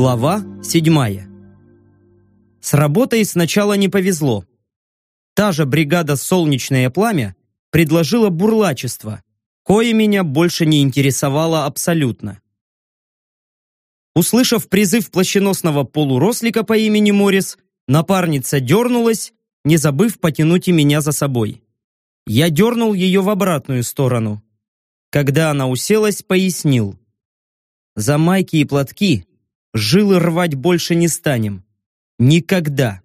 Глава седьмая. С работой сначала не повезло. Та же бригада «Солнечное пламя» предложила бурлачество, кое меня больше не интересовало абсолютно. Услышав призыв плащеносного полурослика по имени Морис, напарница дернулась, не забыв потянуть и меня за собой. Я дернул ее в обратную сторону. Когда она уселась, пояснил. «За майки и платки жилы рвать больше не станем. Никогда.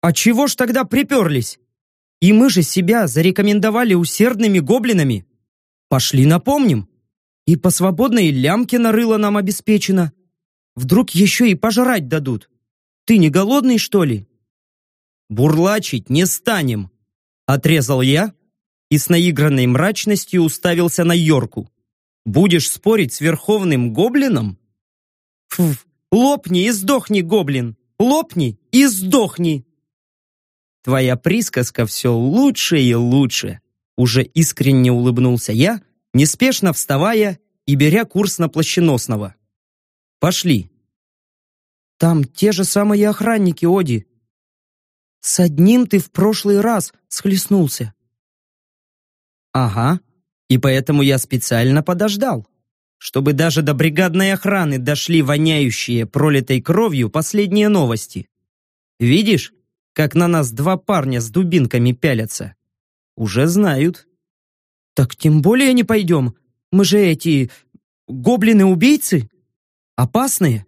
А чего ж тогда приперлись? И мы же себя зарекомендовали усердными гоблинами. Пошли напомним. И по свободной лямке нарыло нам обеспечено. Вдруг еще и пожрать дадут. Ты не голодный, что ли? Бурлачить не станем, отрезал я и с наигранной мрачностью уставился на Йорку. Будешь спорить с верховным гоблином? Фу, лопни и сдохни, гоблин! Лопни и сдохни! Твоя присказка все лучше и лучше. Уже искренне улыбнулся я, неспешно вставая и беря курс на плащеносного. Пошли. Там те же самые охранники, Оди. С одним ты в прошлый раз схлестнулся. Ага, и поэтому я специально подождал чтобы даже до бригадной охраны дошли воняющие пролитой кровью последние новости. Видишь, как на нас два парня с дубинками пялятся? Уже знают. Так тем более не пойдем. Мы же эти... гоблины-убийцы? Опасные?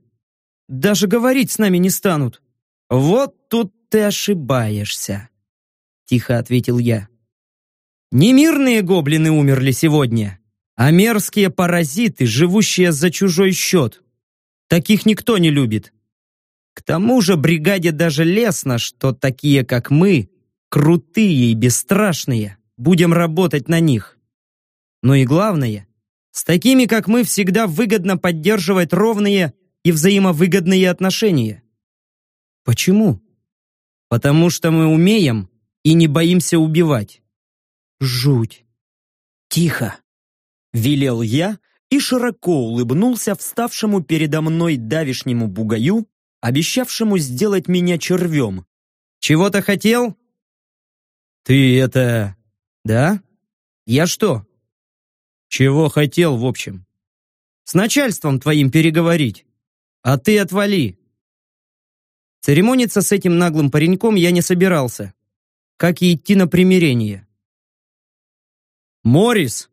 Даже говорить с нами не станут. Вот тут ты ошибаешься. Тихо ответил я. Не мирные гоблины умерли сегодня, а мерзкие паразиты, живущие за чужой счет. Таких никто не любит. К тому же бригаде даже лестно, что такие, как мы, крутые и бесстрашные, будем работать на них. Но и главное, с такими, как мы, всегда выгодно поддерживать ровные и взаимовыгодные отношения. Почему? Потому что мы умеем и не боимся убивать. Жуть. Тихо. Велел я и широко улыбнулся вставшему передо мной давишнему бугаю, обещавшему сделать меня червем. «Чего-то хотел?» «Ты это...» «Да? Я что?» «Чего хотел, в общем?» «С начальством твоим переговорить. А ты отвали!» Церемониться с этим наглым пареньком я не собирался, как и идти на примирение. «Морис!»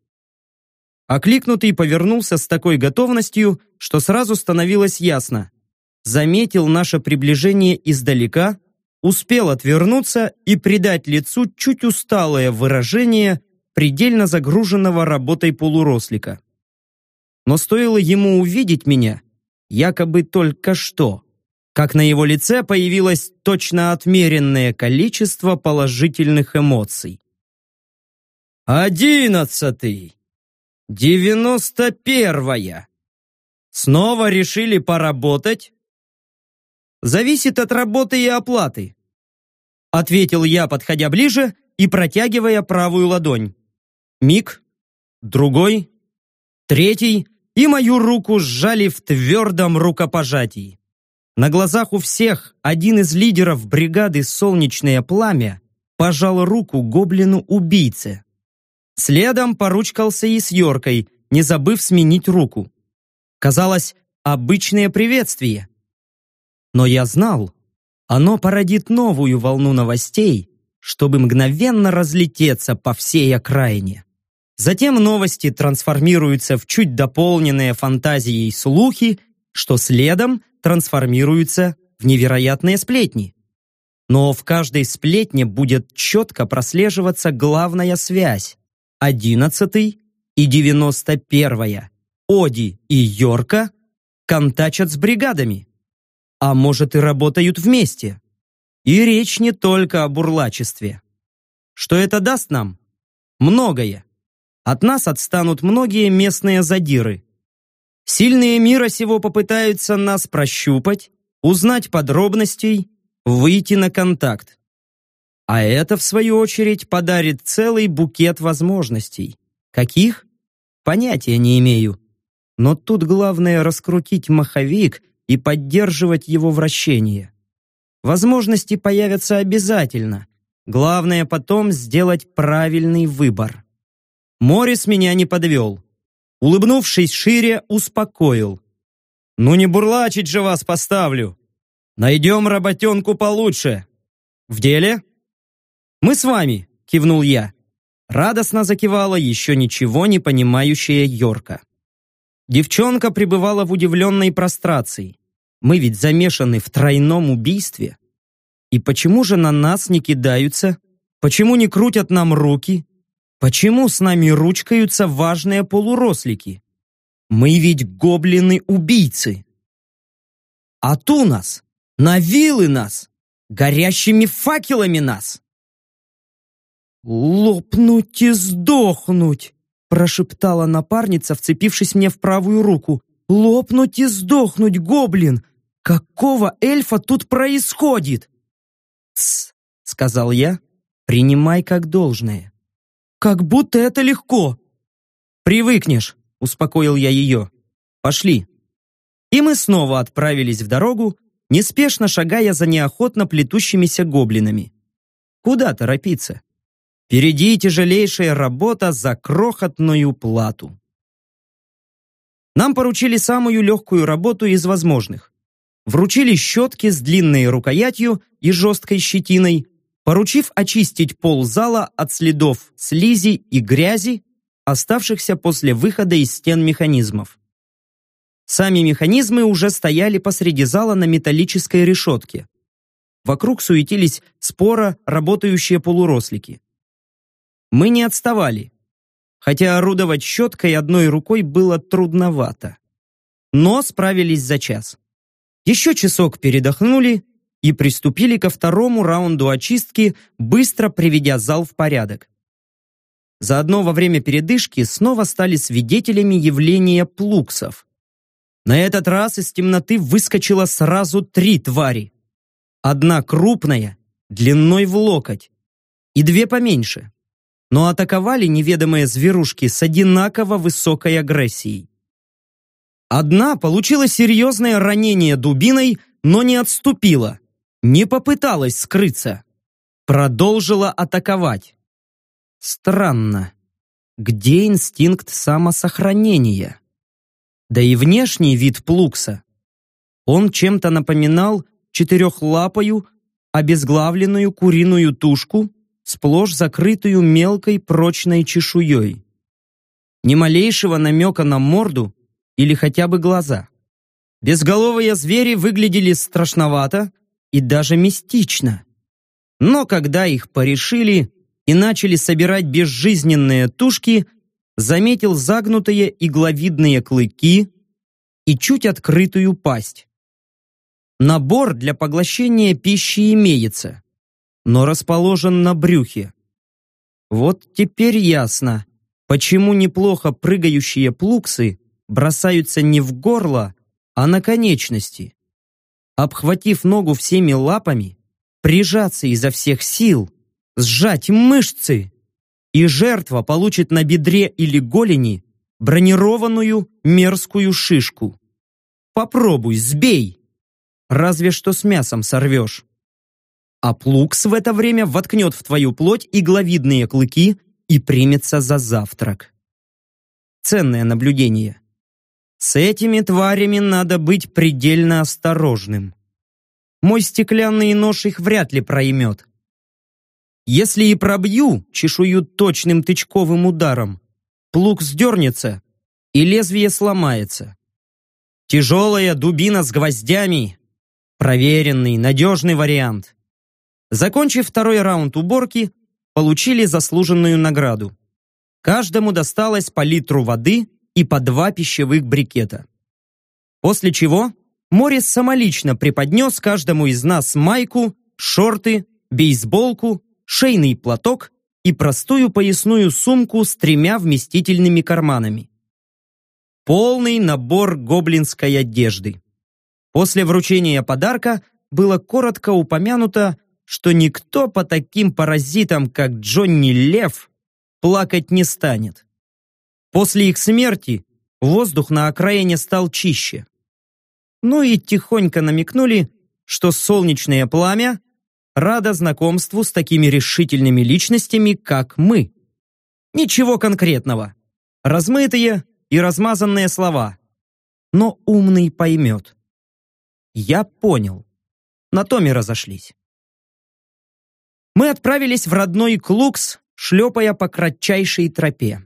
Окликнутый повернулся с такой готовностью, что сразу становилось ясно. Заметил наше приближение издалека, успел отвернуться и придать лицу чуть усталое выражение предельно загруженного работой полурослика. Но стоило ему увидеть меня, якобы только что, как на его лице появилось точно отмеренное количество положительных эмоций. «Одиннадцатый!» «Девяносто первая! Снова решили поработать?» «Зависит от работы и оплаты», ответил я, подходя ближе и протягивая правую ладонь. Миг, другой, третий, и мою руку сжали в твердом рукопожатии. На глазах у всех один из лидеров бригады «Солнечное пламя» пожал руку гоблину-убийце. Следом поручкался и с Йоркой, не забыв сменить руку. Казалось, обычное приветствие. Но я знал, оно породит новую волну новостей, чтобы мгновенно разлететься по всей окраине. Затем новости трансформируются в чуть дополненные фантазией слухи, что следом трансформируются в невероятные сплетни. Но в каждой сплетне будет четко прослеживаться главная связь одиннадцатый и девяносто первая Оди и Йорка контачат с бригадами. А может и работают вместе. И речь не только о бурлачестве. Что это даст нам? Многое. От нас отстанут многие местные задиры. Сильные мира сего попытаются нас прощупать, узнать подробностей, выйти на контакт. А это, в свою очередь, подарит целый букет возможностей. Каких? Понятия не имею. Но тут главное раскрутить маховик и поддерживать его вращение. Возможности появятся обязательно. Главное потом сделать правильный выбор. Морис меня не подвел. Улыбнувшись шире, успокоил. «Ну не бурлачить же вас поставлю! Найдем работенку получше! В деле?» «Мы с вами!» — кивнул я. Радостно закивала еще ничего не понимающая Йорка. Девчонка пребывала в удивленной прострации. Мы ведь замешаны в тройном убийстве. И почему же на нас не кидаются? Почему не крутят нам руки? Почему с нами ручкаются важные полурослики? Мы ведь гоблины-убийцы. А ту нас, на вилы нас, горящими факелами нас. «Лопнуть и сдохнуть!» прошептала напарница, вцепившись мне в правую руку. «Лопнуть и сдохнуть, гоблин! Какого эльфа тут происходит?» «Тсс!» — сказал я. «Принимай как должное». «Как будто это легко!» «Привыкнешь!» — успокоил я ее. «Пошли!» И мы снова отправились в дорогу, неспешно шагая за неохотно плетущимися гоблинами. Куда торопиться? Впереди тяжелейшая работа за крохотную плату. Нам поручили самую легкую работу из возможных. Вручили щетки с длинной рукоятью и жесткой щетиной, поручив очистить пол зала от следов слизи и грязи, оставшихся после выхода из стен механизмов. Сами механизмы уже стояли посреди зала на металлической решетке. Вокруг суетились споро работающие полурослики. Мы не отставали, хотя орудовать щеткой одной рукой было трудновато. Но справились за час. Еще часок передохнули и приступили ко второму раунду очистки, быстро приведя зал в порядок. Заодно во время передышки снова стали свидетелями явления плуксов. На этот раз из темноты выскочило сразу три твари. Одна крупная, длиной в локоть, и две поменьше но атаковали неведомые зверушки с одинаково высокой агрессией. Одна получила серьезное ранение дубиной, но не отступила, не попыталась скрыться. Продолжила атаковать. Странно. Где инстинкт самосохранения? Да и внешний вид плукса. Он чем-то напоминал четырехлапую, обезглавленную куриную тушку сплошь закрытую мелкой прочной чешуей. Ни малейшего намека на морду или хотя бы глаза. Безголовые звери выглядели страшновато и даже мистично. Но когда их порешили и начали собирать безжизненные тушки, заметил загнутые игловидные клыки и чуть открытую пасть. Набор для поглощения пищи имеется, но расположен на брюхе. Вот теперь ясно, почему неплохо прыгающие плуксы бросаются не в горло, а на конечности. Обхватив ногу всеми лапами, прижаться изо всех сил, сжать мышцы, и жертва получит на бедре или голени бронированную мерзкую шишку. Попробуй, сбей! Разве что с мясом сорвешь а Плукс в это время воткнет в твою плоть игловидные клыки и примется за завтрак. Ценное наблюдение. С этими тварями надо быть предельно осторожным. Мой стеклянный нож их вряд ли проймет. Если и пробью чешую точным тычковым ударом, плуг сдернется, и лезвие сломается. Тяжелая дубина с гвоздями – проверенный, надежный вариант. Закончив второй раунд уборки, получили заслуженную награду. Каждому досталось по литру воды и по два пищевых брикета. После чего Морис самолично преподнес каждому из нас майку, шорты, бейсболку, шейный платок и простую поясную сумку с тремя вместительными карманами. Полный набор гоблинской одежды. После вручения подарка было коротко упомянуто, что никто по таким паразитам, как Джонни Лев, плакать не станет. После их смерти воздух на окраине стал чище. Ну и тихонько намекнули, что солнечное пламя рада знакомству с такими решительными личностями, как мы. Ничего конкретного. Размытые и размазанные слова. Но умный поймет. Я понял. На том и разошлись. Мы отправились в родной Клукс, шлепая по кратчайшей тропе.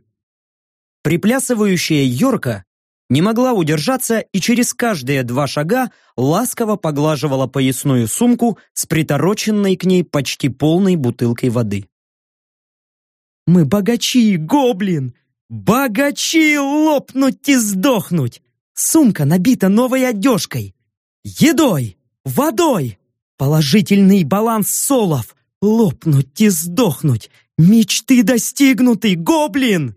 Приплясывающая Йорка не могла удержаться и через каждые два шага ласково поглаживала поясную сумку с притороченной к ней почти полной бутылкой воды. «Мы богачи, гоблин! Богачи лопнуть и сдохнуть! Сумка набита новой одежкой, едой, водой, положительный баланс солов, лопнуть и сдохнуть, мечты достигнуты, гоблин!»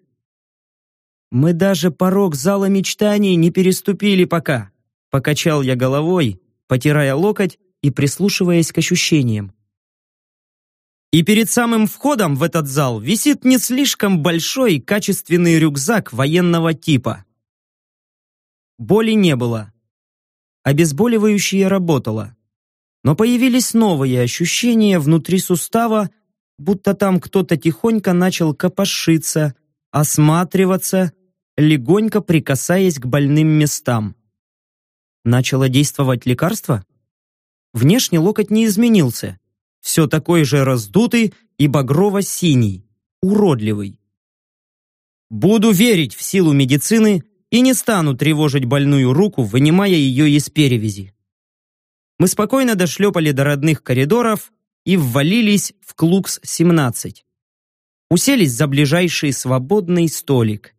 Мы даже порог зала мечтаний не переступили пока. Покачал я головой, потирая локоть и прислушиваясь к ощущениям. И перед самым входом в этот зал висит не слишком большой качественный рюкзак военного типа. Боли не было. Обезболивающее работало. Но появились новые ощущения внутри сустава, будто там кто-то тихонько начал копошиться, осматриваться легонько прикасаясь к больным местам. Начало действовать лекарство? Внешне локоть не изменился. Все такой же раздутый и багрово-синий, уродливый. Буду верить в силу медицины и не стану тревожить больную руку, вынимая ее из перевязи. Мы спокойно дошлепали до родных коридоров и ввалились в Клукс-17. Уселись за ближайший свободный столик.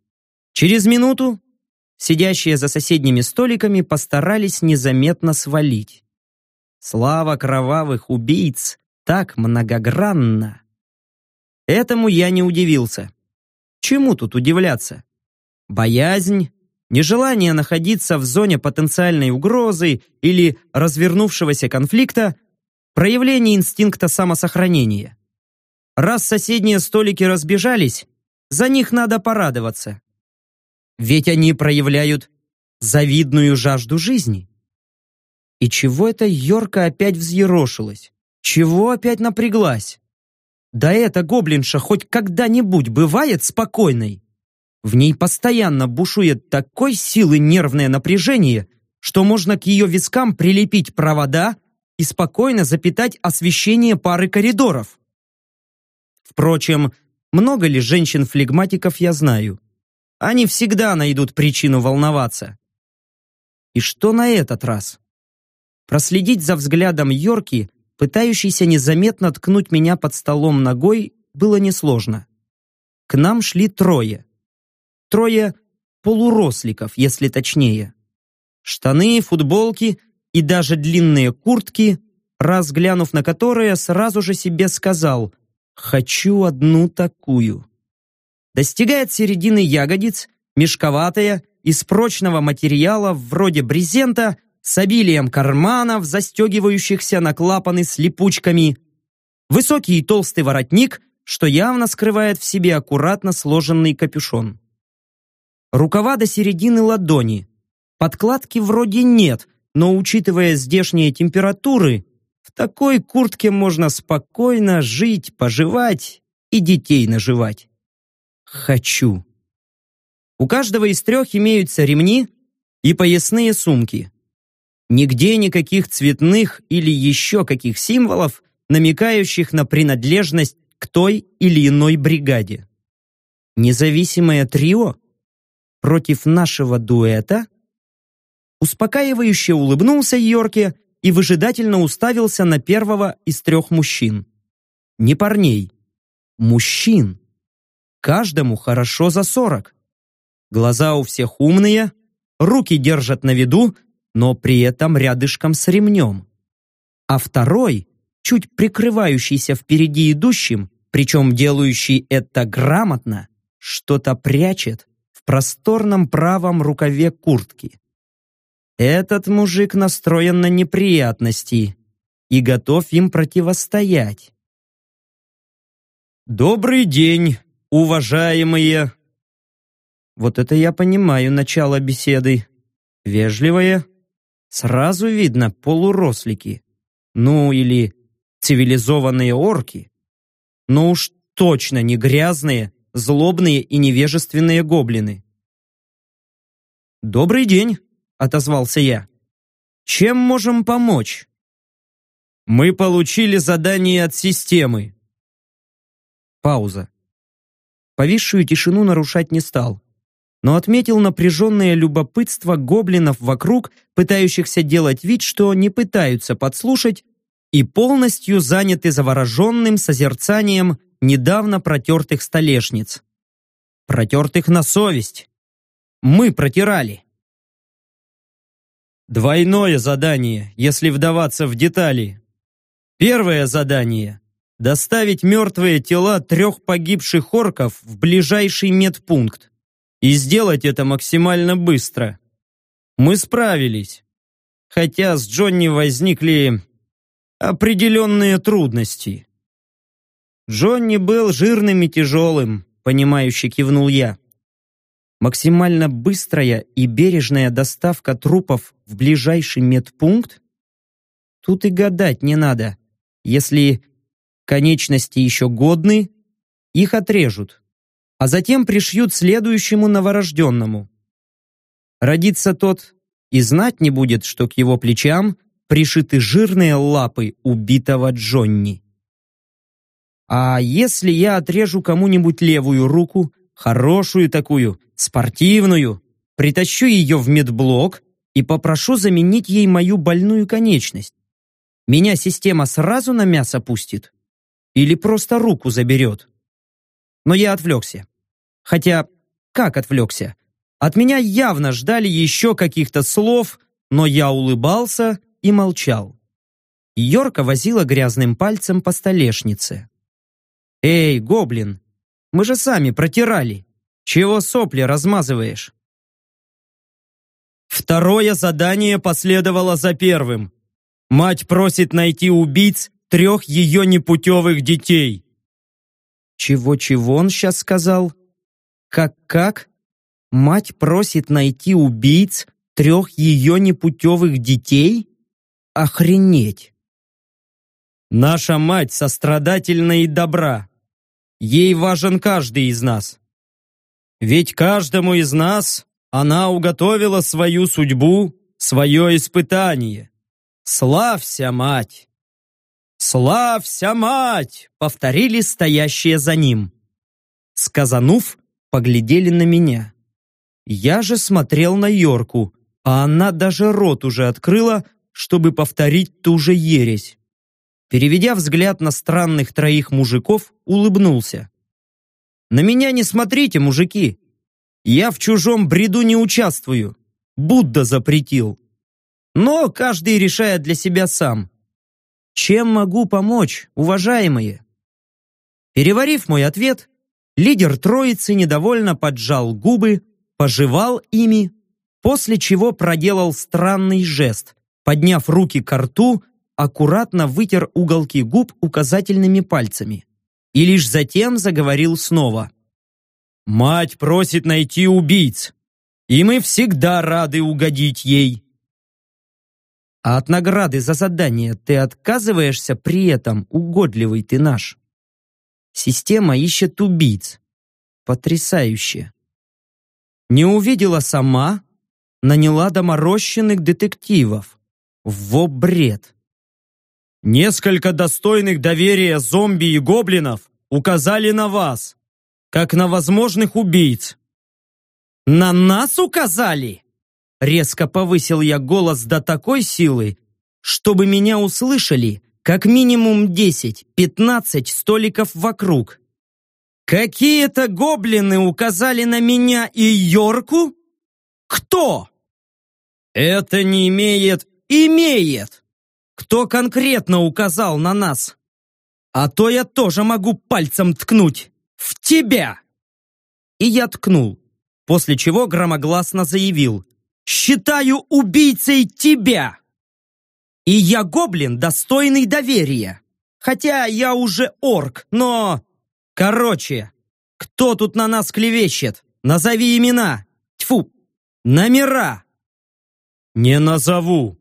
Через минуту сидящие за соседними столиками постарались незаметно свалить. Слава кровавых убийц так многогранна. Этому я не удивился. Чему тут удивляться? Боязнь, нежелание находиться в зоне потенциальной угрозы или развернувшегося конфликта, проявление инстинкта самосохранения. Раз соседние столики разбежались, за них надо порадоваться. Ведь они проявляют завидную жажду жизни. И чего это Йорка опять взъерошилась? Чего опять напряглась? Да эта гоблинша хоть когда-нибудь бывает спокойной? В ней постоянно бушует такой силы нервное напряжение, что можно к ее вискам прилепить провода и спокойно запитать освещение пары коридоров. Впрочем, много ли женщин-флегматиков я знаю? Они всегда найдут причину волноваться. И что на этот раз? Проследить за взглядом Йорки, пытающейся незаметно ткнуть меня под столом ногой, было несложно. К нам шли трое. Трое полуросликов, если точнее. Штаны, футболки и даже длинные куртки, разглянув на которые, сразу же себе сказал «Хочу одну такую» достигает середины ягодиц, мешковатая, из прочного материала вроде брезента, с обилием карманов, застегивающихся на клапаны с липучками, высокий и толстый воротник, что явно скрывает в себе аккуратно сложенный капюшон. Рукава до середины ладони. Подкладки вроде нет, но учитывая здешние температуры, в такой куртке можно спокойно жить, поживать и детей наживать хочу. У каждого из трех имеются ремни и поясные сумки. Нигде никаких цветных или еще каких символов, намекающих на принадлежность к той или иной бригаде. Независимое трио против нашего дуэта? Успокаивающе улыбнулся Йорке и выжидательно уставился на первого из трех мужчин. Не парней, мужчин. Каждому хорошо за сорок. Глаза у всех умные, руки держат на виду, но при этом рядышком с ремнем. А второй, чуть прикрывающийся впереди идущим, причем делающий это грамотно, что-то прячет в просторном правом рукаве куртки. Этот мужик настроен на неприятности и готов им противостоять. «Добрый день, уважаемые!» Вот это я понимаю начало беседы. Вежливое. Сразу видно полурослики. Ну, или цивилизованные орки. Но уж точно не грязные, злобные и невежественные гоблины. «Добрый день», — отозвался я. «Чем можем помочь?» «Мы получили задание от системы». Пауза. Повисшую тишину нарушать не стал, но отметил напряженное любопытство гоблинов вокруг, пытающихся делать вид, что не пытаются подслушать, и полностью заняты завороженным созерцанием недавно протертых столешниц. Протертых на совесть. Мы протирали. Двойное задание, если вдаваться в детали. Первое задание – доставить мертвые тела трех погибших орков в ближайший медпункт. И сделать это максимально быстро. Мы справились. Хотя с Джонни возникли определенные трудности. Джонни был жирным и тяжелым, понимающе кивнул я. Максимально быстрая и бережная доставка трупов в ближайший медпункт? Тут и гадать не надо. Если конечности еще годны, их отрежут, а затем пришьют следующему новорожденному. Родится тот и знать не будет, что к его плечам пришиты жирные лапы убитого Джонни. А если я отрежу кому-нибудь левую руку, хорошую такую, спортивную, притащу ее в медблок и попрошу заменить ей мою больную конечность? Меня система сразу на мясо пустит? Или просто руку заберет? Но я отвлекся. Хотя, как отвлекся? От меня явно ждали еще каких-то слов, но я улыбался и молчал. Йорка возила грязным пальцем по столешнице. «Эй, гоблин, мы же сами протирали. Чего сопли размазываешь?» Второе задание последовало за первым. Мать просит найти убийц трех ее непутевых детей. Чего-чего он сейчас сказал? Как-как? Мать просит найти убийц трех ее непутевых детей? Охренеть! Наша мать сострадательна и добра. Ей важен каждый из нас. Ведь каждому из нас она уготовила свою судьбу, свое испытание. Славься, мать! «Славься, мать!» — повторили стоящие за ним. Сказанув, поглядели на меня. Я же смотрел на Йорку, а она даже рот уже открыла, чтобы повторить ту же ересь. Переведя взгляд на странных троих мужиков, улыбнулся. «На меня не смотрите, мужики! Я в чужом бреду не участвую. Будда запретил. Но каждый решает для себя сам. Чем могу помочь, уважаемые?» Переварив мой ответ, лидер троицы недовольно поджал губы, пожевал ими, после чего проделал странный жест, подняв руки к рту аккуратно вытер уголки губ указательными пальцами и лишь затем заговорил снова. «Мать просит найти убийц, и мы всегда рады угодить ей». «А от награды за задание ты отказываешься при этом, угодливый ты наш?» «Система ищет убийц. Потрясающе!» «Не увидела сама, наняла доморощенных детективов. Во бред!» Несколько достойных доверия зомби и гоблинов указали на вас, как на возможных убийц. «На нас указали?» Резко повысил я голос до такой силы, чтобы меня услышали как минимум 10-15 столиков вокруг. «Какие-то гоблины указали на меня и Йорку? Кто?» «Это не имеет...» «Имеет!» Кто конкретно указал на нас? А то я тоже могу пальцем ткнуть. В тебя!» И я ткнул, после чего громогласно заявил. Считаю убийцей тебя. И я гоблин, достойный доверия. Хотя я уже орк, но... Короче, кто тут на нас клевещет? Назови имена. Тьфу, номера. Не назову.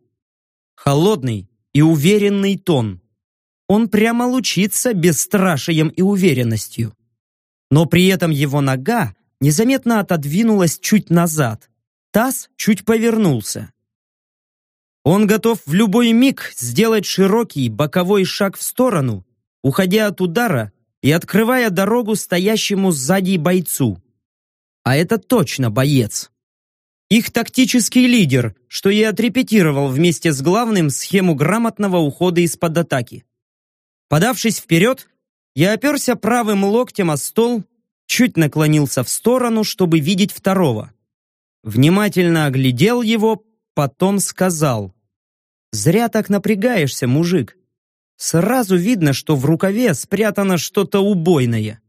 Холодный и уверенный тон. Он прямо лучится бесстрашием и уверенностью. Но при этом его нога незаметно отодвинулась чуть назад. Таз чуть повернулся. Он готов в любой миг сделать широкий боковой шаг в сторону, уходя от удара и открывая дорогу стоящему сзади бойцу. А это точно боец. Их тактический лидер, что и отрепетировал вместе с главным схему грамотного ухода из-под атаки. Подавшись вперед, я оперся правым локтем о стол, чуть наклонился в сторону, чтобы видеть второго. Внимательно оглядел его, потом сказал. «Зря так напрягаешься, мужик. Сразу видно, что в рукаве спрятано что-то убойное.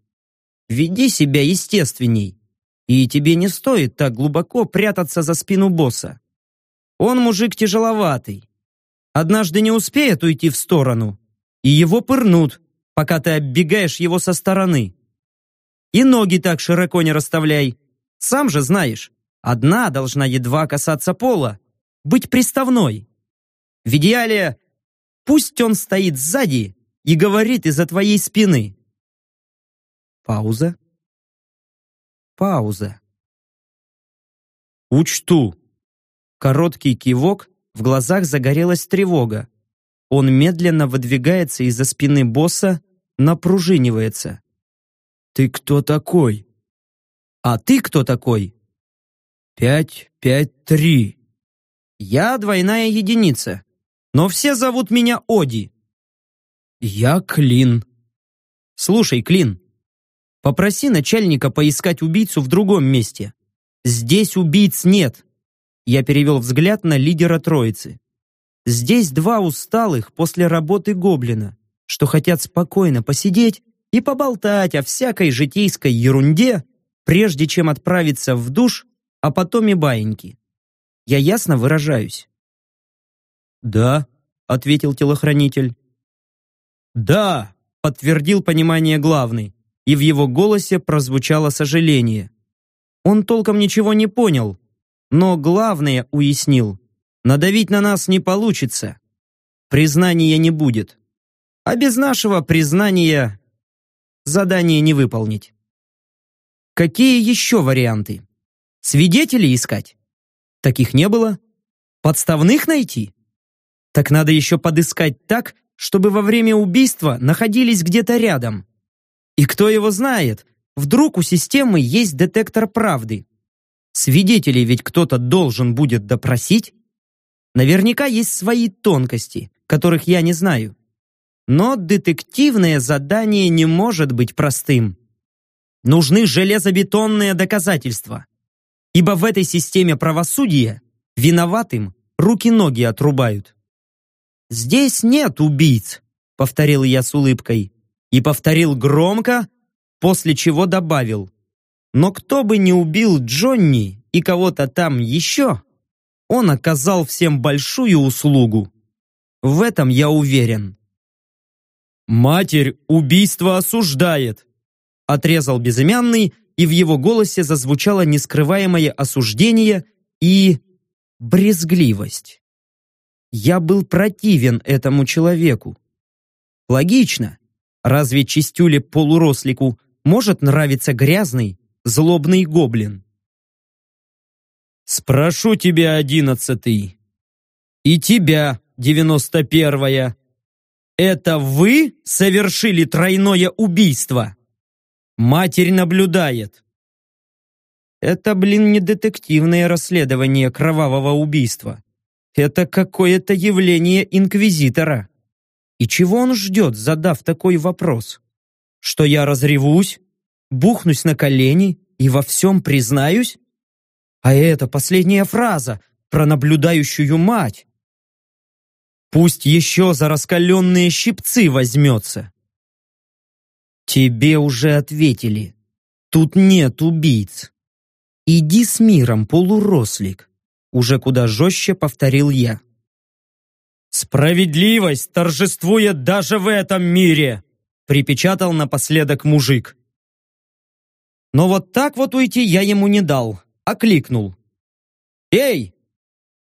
Веди себя естественней, и тебе не стоит так глубоко прятаться за спину босса. Он мужик тяжеловатый. Однажды не успеет уйти в сторону, и его пырнут, пока ты оббегаешь его со стороны. И ноги так широко не расставляй. Сам же знаешь, одна должна едва касаться пола, быть приставной. В идеале пусть он стоит сзади и говорит из-за твоей спины. Пауза. Пауза. Учту. Короткий кивок, в глазах загорелась тревога. Он медленно выдвигается из-за спины босса, напружинивается. «Ты кто такой?» «А ты кто такой?» «Пять, пять, три». «Я двойная единица, но все зовут меня Оди». «Я Клин». «Слушай, Клин, попроси начальника поискать убийцу в другом месте. Здесь убийц нет». Я перевел взгляд на лидера троицы. Здесь два усталых после работы гоблина, что хотят спокойно посидеть и поболтать о всякой житейской ерунде, прежде чем отправиться в душ, а потом и баиньки. Я ясно выражаюсь? «Да», — ответил телохранитель. «Да», — подтвердил понимание главный, и в его голосе прозвучало сожаление. Он толком ничего не понял, но главное уяснил. Надавить на нас не получится. Признания не будет. А без нашего признания задание не выполнить. Какие еще варианты? Свидетелей искать? Таких не было. Подставных найти? Так надо еще подыскать так, чтобы во время убийства находились где-то рядом. И кто его знает, вдруг у системы есть детектор правды. Свидетелей ведь кто-то должен будет допросить. Наверняка есть свои тонкости, которых я не знаю. Но детективное задание не может быть простым. Нужны железобетонные доказательства. Ибо в этой системе правосудия виноватым руки-ноги отрубают. «Здесь нет убийц», — повторил я с улыбкой. И повторил громко, после чего добавил. «Но кто бы не убил Джонни и кого-то там еще, он оказал всем большую услугу. В этом я уверен. «Матерь убийство осуждает!» Отрезал безымянный, и в его голосе зазвучало нескрываемое осуждение и брезгливость. Я был противен этому человеку. Логично. Разве чистюле полурослику может нравиться грязный, злобный гоблин? Спрошу тебя, одиннадцатый. И тебя, девяносто первая. Это вы совершили тройное убийство? Матерь наблюдает. Это, блин, не детективное расследование кровавого убийства. Это какое-то явление инквизитора. И чего он ждет, задав такой вопрос? Что я разревусь, бухнусь на колени и во всем признаюсь? А это последняя фраза про наблюдающую мать. Пусть еще за раскаленные щипцы возьмется. Тебе уже ответили. Тут нет убийц. Иди с миром, полурослик. Уже куда жестче повторил я. «Справедливость торжествует даже в этом мире!» припечатал напоследок мужик. Но вот так вот уйти я ему не дал, окликнул. «Эй,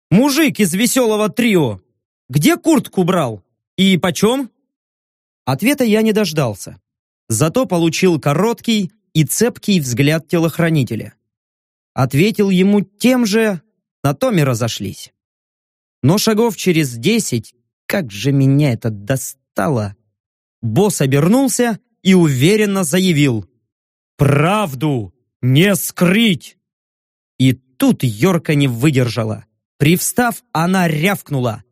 мужик из веселого трио, где куртку брал? И почем?» Ответа я не дождался. Зато получил короткий и цепкий взгляд телохранителя. Ответил ему тем же, на том и разошлись. Но шагов через десять, как же меня это достало, босс обернулся и уверенно заявил «Правду не скрыть!» И тут Йорка не выдержала. Привстав, она рявкнула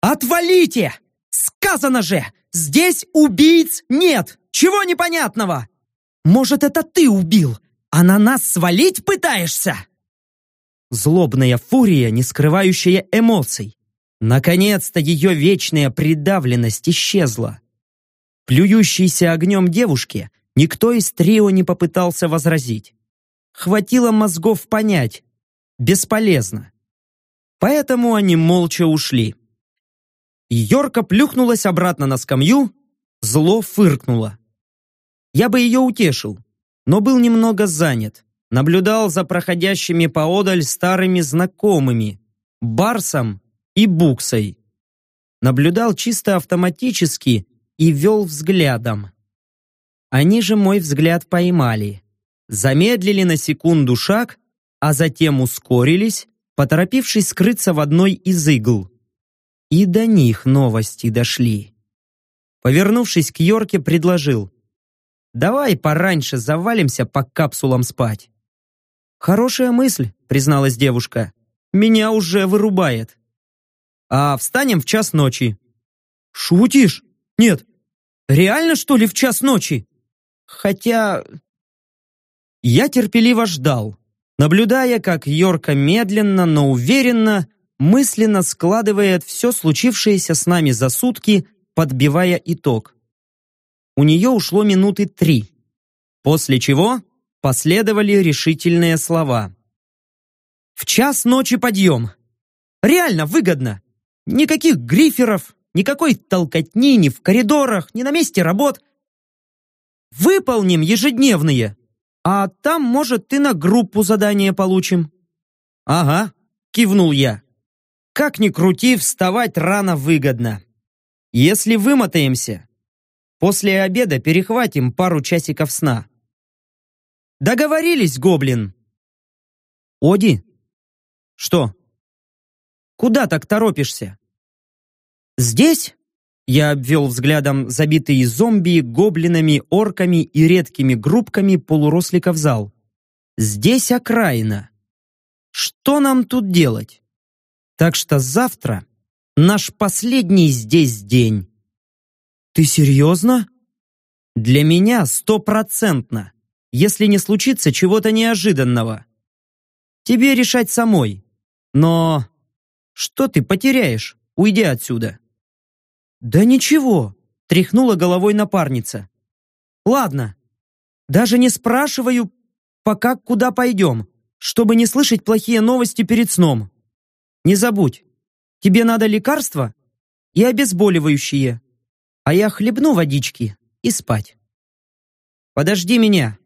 «Отвалите! Сказано же, здесь убийц нет! Чего непонятного? Может, это ты убил, а на нас свалить пытаешься?» Злобная фурия, не скрывающая эмоций. Наконец-то ее вечная придавленность исчезла. Плюющейся огнем девушке никто из трио не попытался возразить. Хватило мозгов понять. Бесполезно. Поэтому они молча ушли. Йорка плюхнулась обратно на скамью, зло фыркнула. Я бы ее утешил, но был немного занят наблюдал за проходящими поодаль старыми знакомыми, Барсом и Буксой. Наблюдал чисто автоматически и вел взглядом. Они же мой взгляд поймали, замедлили на секунду шаг, а затем ускорились, поторопившись скрыться в одной из игл. И до них новости дошли. Повернувшись к Йорке, предложил. «Давай пораньше завалимся по капсулам спать. «Хорошая мысль», — призналась девушка. «Меня уже вырубает». «А встанем в час ночи». «Шутишь? Нет. Реально, что ли, в час ночи? Хотя...» Я терпеливо ждал, наблюдая, как Йорка медленно, но уверенно, мысленно складывает все случившееся с нами за сутки, подбивая итог. У нее ушло минуты три. После чего Последовали решительные слова. «В час ночи подъем! Реально выгодно! Никаких гриферов, никакой толкотни ни в коридорах, ни на месте работ. Выполним ежедневные, а там, может, и на группу задание получим». «Ага», — кивнул я. «Как ни крути, вставать рано выгодно. Если вымотаемся, после обеда перехватим пару часиков сна. Договорились, гоблин!» «Оди?» «Что?» «Куда так торопишься?» «Здесь?» Я обвел взглядом забитые зомби, гоблинами, орками и редкими группками полуросликов зал. «Здесь окраина. Что нам тут делать? Так что завтра наш последний здесь день». «Ты серьезно?» «Для меня стопроцентно если не случится чего-то неожиданного. Тебе решать самой. Но что ты потеряешь, уйдя отсюда? Да ничего, тряхнула головой напарница. Ладно, даже не спрашиваю, пока куда пойдем, чтобы не слышать плохие новости перед сном. Не забудь, тебе надо лекарства и обезболивающие, а я хлебну водички и спать. Подожди меня,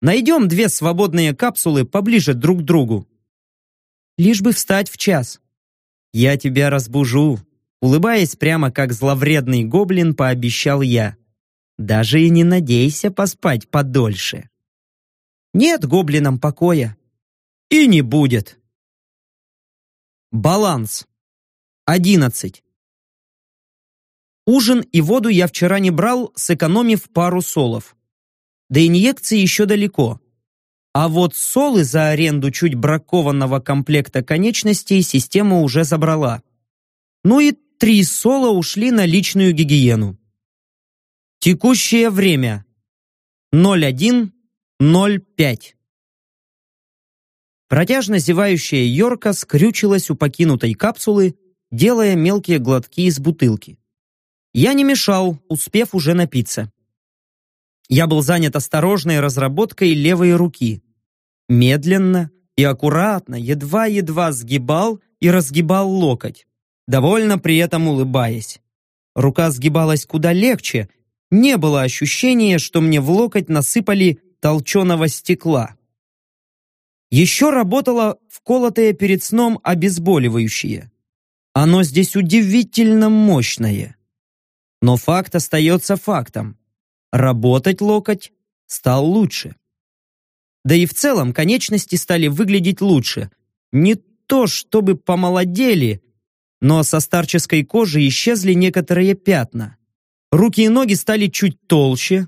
Найдем две свободные капсулы поближе друг к другу. Лишь бы встать в час. Я тебя разбужу. Улыбаясь прямо как зловредный гоблин, пообещал я. Даже и не надейся поспать подольше. Нет гоблинам покоя. И не будет. Баланс. Одиннадцать. Ужин и воду я вчера не брал, сэкономив пару солов. До инъекции еще далеко. А вот солы за аренду чуть бракованного комплекта конечностей система уже забрала. Ну и три сола ушли на личную гигиену. Текущее время 01.05. Протяжно зевающая Йорка скрючилась у покинутой капсулы, делая мелкие глотки из бутылки. Я не мешал, успев уже напиться. Я был занят осторожной разработкой левой руки. Медленно, и аккуратно, едва-едва сгибал и разгибал локоть, довольно при этом улыбаясь. Рука сгибалась куда легче, не было ощущения, что мне в локоть насыпали толченого стекла. Еще работало вколотое перед сном обезболивающее. Оно здесь удивительно мощное. Но факт остается фактом. Работать локоть стал лучше. Да и в целом конечности стали выглядеть лучше. Не то, чтобы помолодели, но со старческой кожи исчезли некоторые пятна. Руки и ноги стали чуть толще,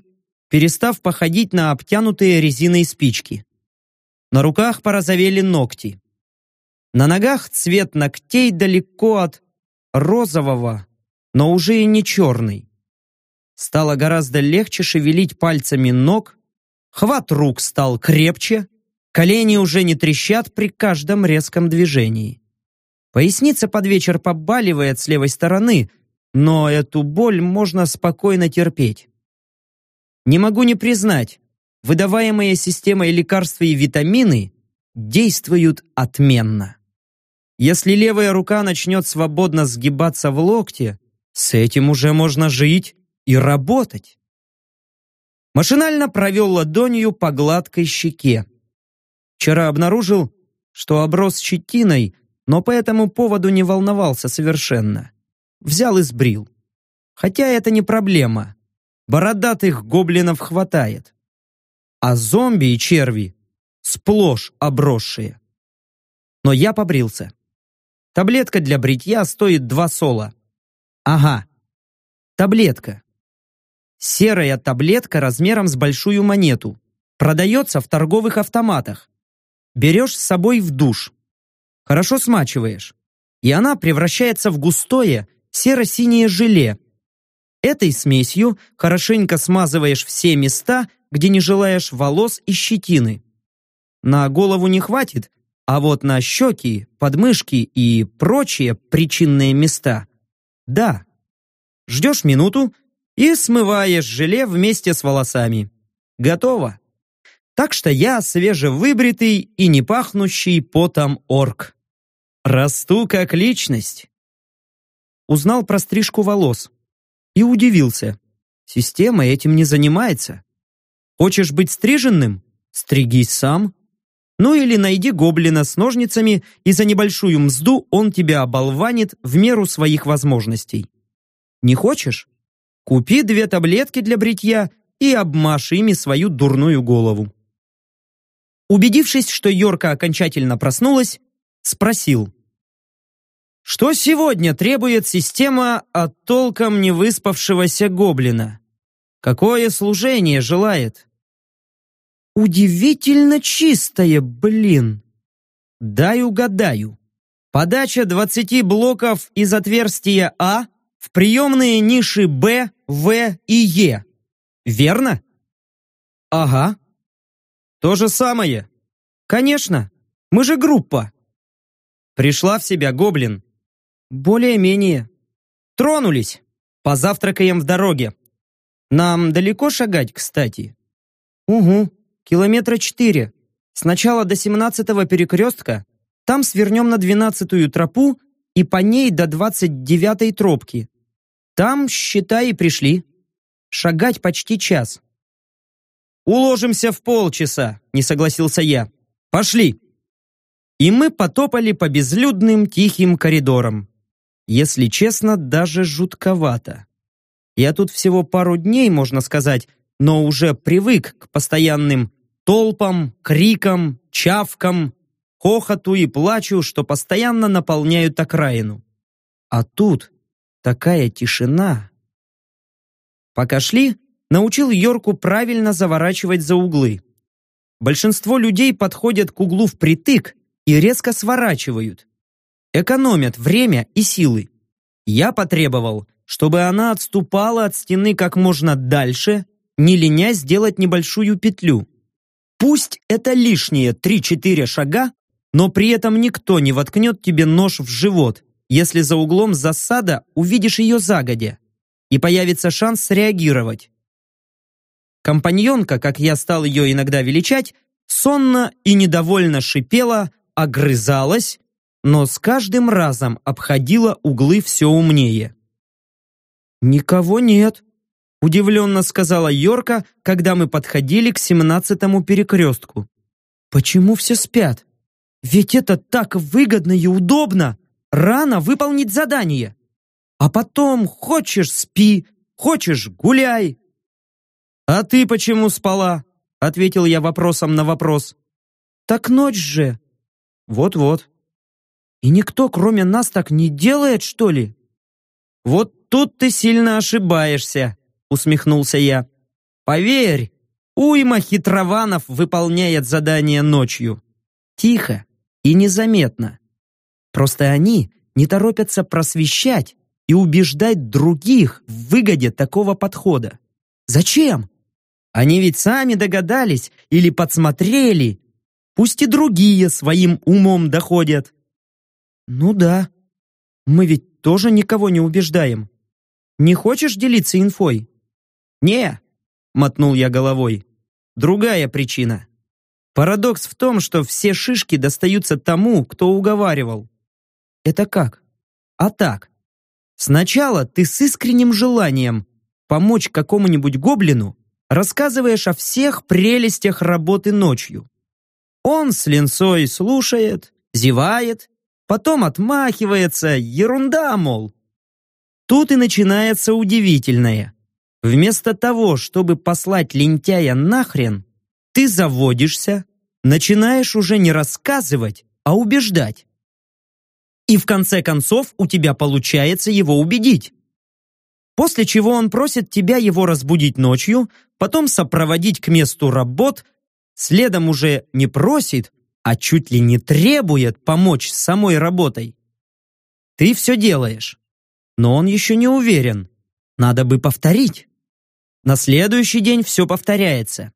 перестав походить на обтянутые резиной спички. На руках порозовели ногти. На ногах цвет ногтей далеко от розового, но уже и не черный. Стало гораздо легче шевелить пальцами ног, хват рук стал крепче, колени уже не трещат при каждом резком движении. Поясница под вечер побаливает с левой стороны, но эту боль можно спокойно терпеть. Не могу не признать, выдаваемые системой лекарства и витамины действуют отменно. Если левая рука начнет свободно сгибаться в локте, с этим уже можно жить и работать. Машинально провел ладонью по гладкой щеке. Вчера обнаружил, что оброс щетиной, но по этому поводу не волновался совершенно. Взял и сбрил. Хотя это не проблема. Бородатых гоблинов хватает. А зомби и черви сплошь обросшие. Но я побрился. Таблетка для бритья стоит два сола. Ага, таблетка. Серая таблетка размером с большую монету. Продается в торговых автоматах. Берешь с собой в душ. Хорошо смачиваешь. И она превращается в густое серо-синее желе, Этой смесью хорошенько смазываешь все места, где не желаешь волос и щетины. На голову не хватит, а вот на щеки, подмышки и прочие причинные места – да. Ждешь минуту и смываешь желе вместе с волосами. Готово. Так что я свежевыбритый и не пахнущий потом орк. Расту как личность. Узнал про стрижку волос и удивился. Система этим не занимается. Хочешь быть стриженным? Стригись сам. Ну или найди гоблина с ножницами, и за небольшую мзду он тебя оболванит в меру своих возможностей. Не хочешь? Купи две таблетки для бритья и обмажь ими свою дурную голову. Убедившись, что Йорка окончательно проснулась, спросил. Что сегодня требует система от толком не выспавшегося гоблина? Какое служение желает? Удивительно чистое, блин. Дай угадаю. Подача 20 блоков из отверстия А в приемные ниши Б, В и Е. Верно? Ага. То же самое. Конечно. Мы же группа. Пришла в себя гоблин. Более-менее. Тронулись. Позавтракаем в дороге. Нам далеко шагать, кстати? Угу, километра четыре. Сначала до семнадцатого перекрестка, там свернем на двенадцатую тропу и по ней до двадцать девятой тропки. Там, считай, и пришли. Шагать почти час. «Уложимся в полчаса», — не согласился я. «Пошли». И мы потопали по безлюдным тихим коридорам. Если честно, даже жутковато. Я тут всего пару дней, можно сказать, но уже привык к постоянным толпам, крикам, чавкам, хохоту и плачу, что постоянно наполняют окраину. А тут такая тишина. Пока шли, научил Йорку правильно заворачивать за углы. Большинство людей подходят к углу впритык и резко сворачивают экономят время и силы. Я потребовал, чтобы она отступала от стены как можно дальше, не ленясь сделать небольшую петлю. Пусть это лишние 3-4 шага, но при этом никто не воткнет тебе нож в живот, если за углом засада увидишь ее загодя, и появится шанс среагировать. Компаньонка, как я стал ее иногда величать, сонно и недовольно шипела, огрызалась, но с каждым разом обходила углы все умнее. «Никого нет», — удивленно сказала Йорка, когда мы подходили к семнадцатому перекрестку. «Почему все спят? Ведь это так выгодно и удобно! Рано выполнить задание! А потом хочешь спи, хочешь гуляй!» «А ты почему спала?» — ответил я вопросом на вопрос. «Так ночь же!» «Вот-вот. И никто, кроме нас, так не делает, что ли? Вот тут ты сильно ошибаешься, усмехнулся я. Поверь, уйма хитрованов выполняет задание ночью. Тихо и незаметно. Просто они не торопятся просвещать и убеждать других в выгоде такого подхода. Зачем? Они ведь сами догадались или подсмотрели. Пусть и другие своим умом доходят. «Ну да. Мы ведь тоже никого не убеждаем. Не хочешь делиться инфой?» «Не», — мотнул я головой. «Другая причина. Парадокс в том, что все шишки достаются тому, кто уговаривал». «Это как?» «А так. Сначала ты с искренним желанием помочь какому-нибудь гоблину рассказываешь о всех прелестях работы ночью. Он с линцой слушает, зевает потом отмахивается, ерунда, мол. Тут и начинается удивительное. Вместо того, чтобы послать лентяя нахрен, ты заводишься, начинаешь уже не рассказывать, а убеждать. И в конце концов у тебя получается его убедить. После чего он просит тебя его разбудить ночью, потом сопроводить к месту работ, следом уже не просит, а чуть ли не требует помочь с самой работой. Ты все делаешь, но он еще не уверен. Надо бы повторить. На следующий день все повторяется.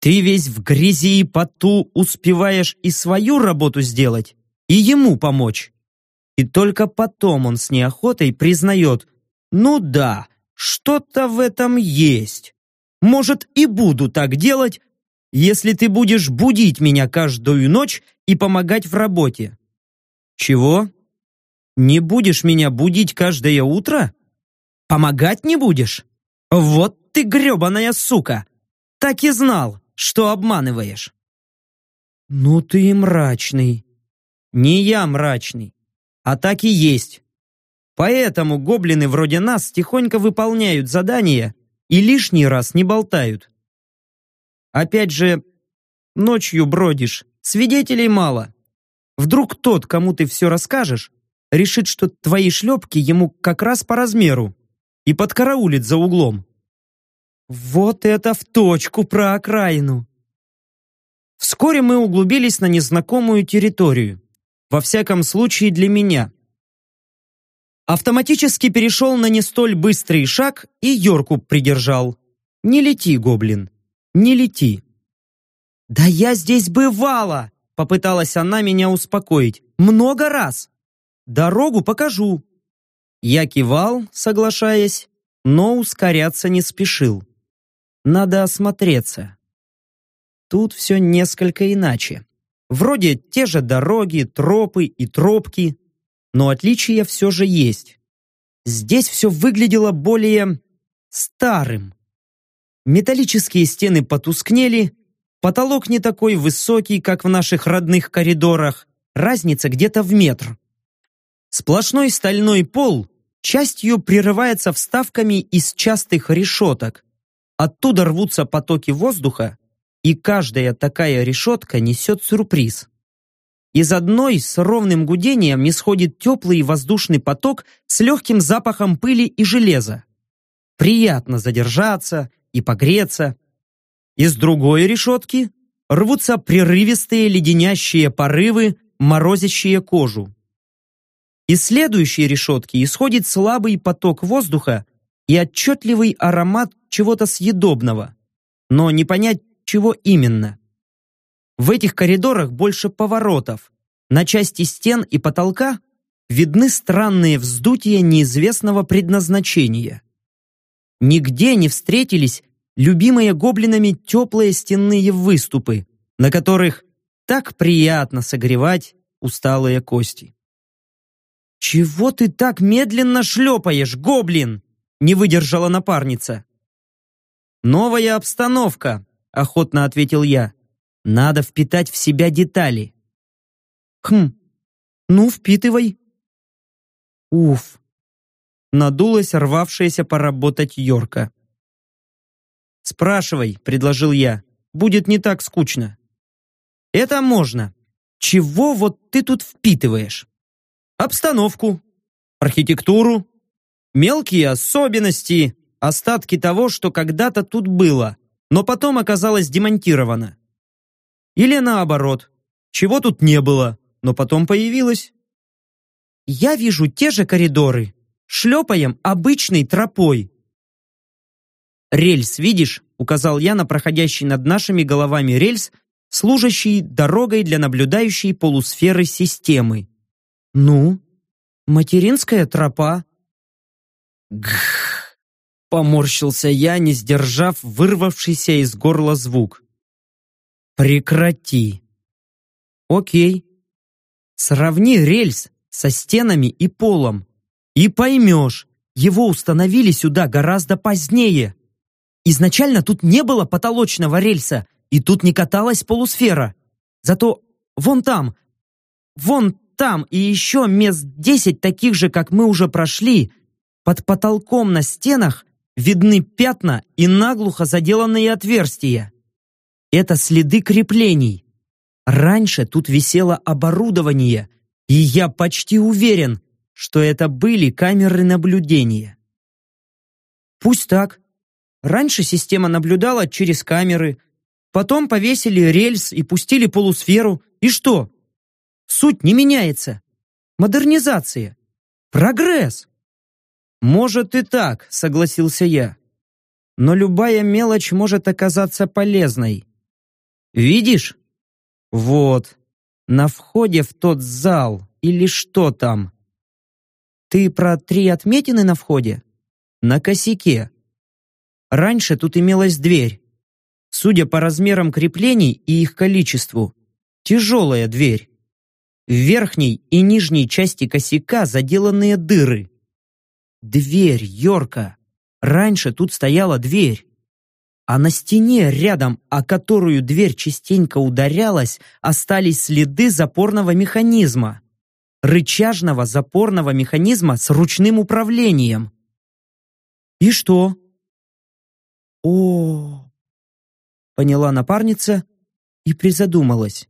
Ты весь в грязи и поту успеваешь и свою работу сделать, и ему помочь. И только потом он с неохотой признает, ну да, что-то в этом есть. Может, и буду так делать, если ты будешь будить меня каждую ночь и помогать в работе». «Чего? Не будешь меня будить каждое утро? Помогать не будешь? Вот ты гребаная сука! Так и знал, что обманываешь». «Ну ты и мрачный». «Не я мрачный, а так и есть. Поэтому гоблины вроде нас тихонько выполняют задания и лишний раз не болтают. Опять же, ночью бродишь, свидетелей мало. Вдруг тот, кому ты все расскажешь, решит, что твои шлепки ему как раз по размеру и подкараулит за углом. Вот это в точку про окраину. Вскоре мы углубились на незнакомую территорию. Во всяком случае для меня. Автоматически перешел на не столь быстрый шаг и Йорку придержал. «Не лети, гоблин не лети». «Да я здесь бывала!» Попыталась она меня успокоить. «Много раз! Дорогу покажу!» Я кивал, соглашаясь, но ускоряться не спешил. Надо осмотреться. Тут все несколько иначе. Вроде те же дороги, тропы и тропки, но отличия все же есть. Здесь все выглядело более старым. Металлические стены потускнели, потолок не такой высокий, как в наших родных коридорах, разница где-то в метр. Сплошной стальной пол частью прерывается вставками из частых решеток. Оттуда рвутся потоки воздуха, и каждая такая решетка несет сюрприз. Из одной с ровным гудением исходит теплый воздушный поток с легким запахом пыли и железа. Приятно задержаться, и погреться. Из другой решетки рвутся прерывистые леденящие порывы, морозящие кожу. Из следующей решетки исходит слабый поток воздуха и отчетливый аромат чего-то съедобного, но не понять, чего именно. В этих коридорах больше поворотов. На части стен и потолка видны странные вздутия неизвестного предназначения. Нигде не встретились любимые гоблинами теплые стенные выступы, на которых так приятно согревать усталые кости. «Чего ты так медленно шлепаешь, гоблин?» не выдержала напарница. «Новая обстановка», — охотно ответил я. «Надо впитать в себя детали». «Хм, ну, впитывай». Уф. Надулась рвавшаяся поработать Йорка. «Спрашивай», — предложил я. «Будет не так скучно». «Это можно. Чего вот ты тут впитываешь?» «Обстановку, архитектуру, мелкие особенности, остатки того, что когда-то тут было, но потом оказалось демонтировано. Или наоборот, чего тут не было, но потом появилось. Я вижу те же коридоры, шлепаем обычной тропой. «Рельс, видишь?» — указал я на проходящий над нашими головами рельс, служащий дорогой для наблюдающей полусферы системы. «Ну, материнская тропа». «Гх!» — поморщился я, не сдержав вырвавшийся из горла звук. «Прекрати!» «Окей. Сравни рельс со стенами и полом, и поймешь, его установили сюда гораздо позднее. Изначально тут не было потолочного рельса, и тут не каталась полусфера. Зато вон там, вон там и еще мест десять таких же, как мы уже прошли, под потолком на стенах видны пятна и наглухо заделанные отверстия. Это следы креплений. Раньше тут висело оборудование, и я почти уверен, что это были камеры наблюдения. Пусть так. Раньше система наблюдала через камеры, потом повесили рельс и пустили полусферу. И что? Суть не меняется. Модернизация. Прогресс. Может и так, согласился я. Но любая мелочь может оказаться полезной. Видишь? Вот, на входе в тот зал, или что там? Ты про три отметины на входе? На косяке. Раньше тут имелась дверь. Судя по размерам креплений и их количеству, тяжелая дверь. В верхней и нижней части косяка заделанные дыры. Дверь, Йорка. Раньше тут стояла дверь а на стене рядом, о которую дверь частенько ударялась, остались следы запорного механизма. Рычажного запорного механизма с ручным управлением. И что? О, поняла напарница и призадумалась.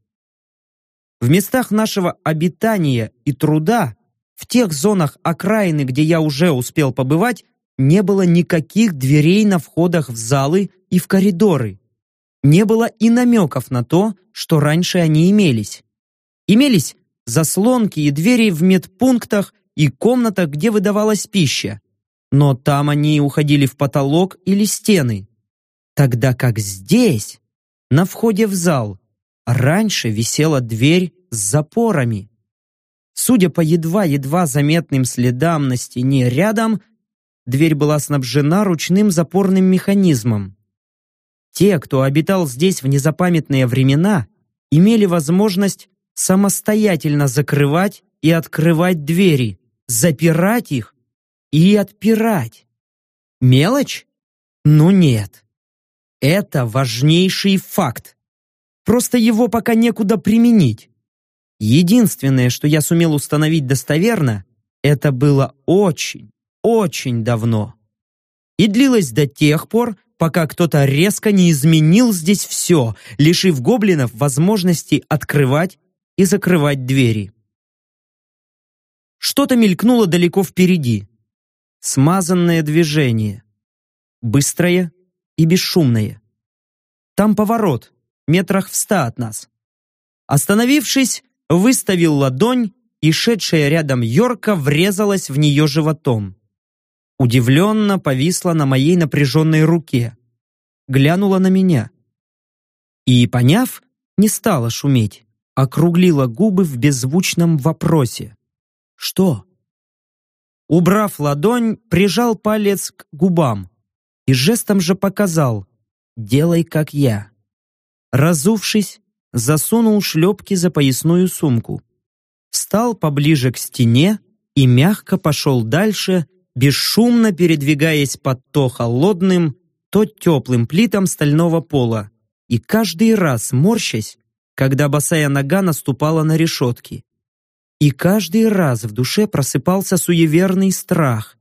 В местах нашего обитания и труда, в тех зонах окраины, где я уже успел побывать, не было никаких дверей на входах в залы и в коридоры. Не было и намеков на то, что раньше они имелись. Имелись заслонки и двери в медпунктах и комнатах, где выдавалась пища. Но там они уходили в потолок или стены. Тогда как здесь, на входе в зал, раньше висела дверь с запорами. Судя по едва-едва заметным следам на стене рядом, дверь была снабжена ручным запорным механизмом. Те, кто обитал здесь в незапамятные времена, имели возможность самостоятельно закрывать и открывать двери, запирать их и отпирать. Мелочь? Ну нет. Это важнейший факт. Просто его пока некуда применить. Единственное, что я сумел установить достоверно, это было очень, очень давно. И длилось до тех пор, пока кто-то резко не изменил здесь все, лишив гоблинов возможности открывать и закрывать двери. Что-то мелькнуло далеко впереди. Смазанное движение. Быстрое и бесшумное. Там поворот, метрах в ста от нас. Остановившись, выставил ладонь, и шедшая рядом Йорка врезалась в нее животом удивленно повисла на моей напряженной руке, глянула на меня. И, поняв, не стала шуметь, округлила губы в беззвучном вопросе. «Что?» Убрав ладонь, прижал палец к губам и жестом же показал «Делай, как я». Разувшись, засунул шлепки за поясную сумку. Стал поближе к стене и мягко пошел дальше, бесшумно передвигаясь под то холодным, то теплым плитам стального пола, и каждый раз морщась, когда босая нога наступала на решетки. И каждый раз в душе просыпался суеверный страх.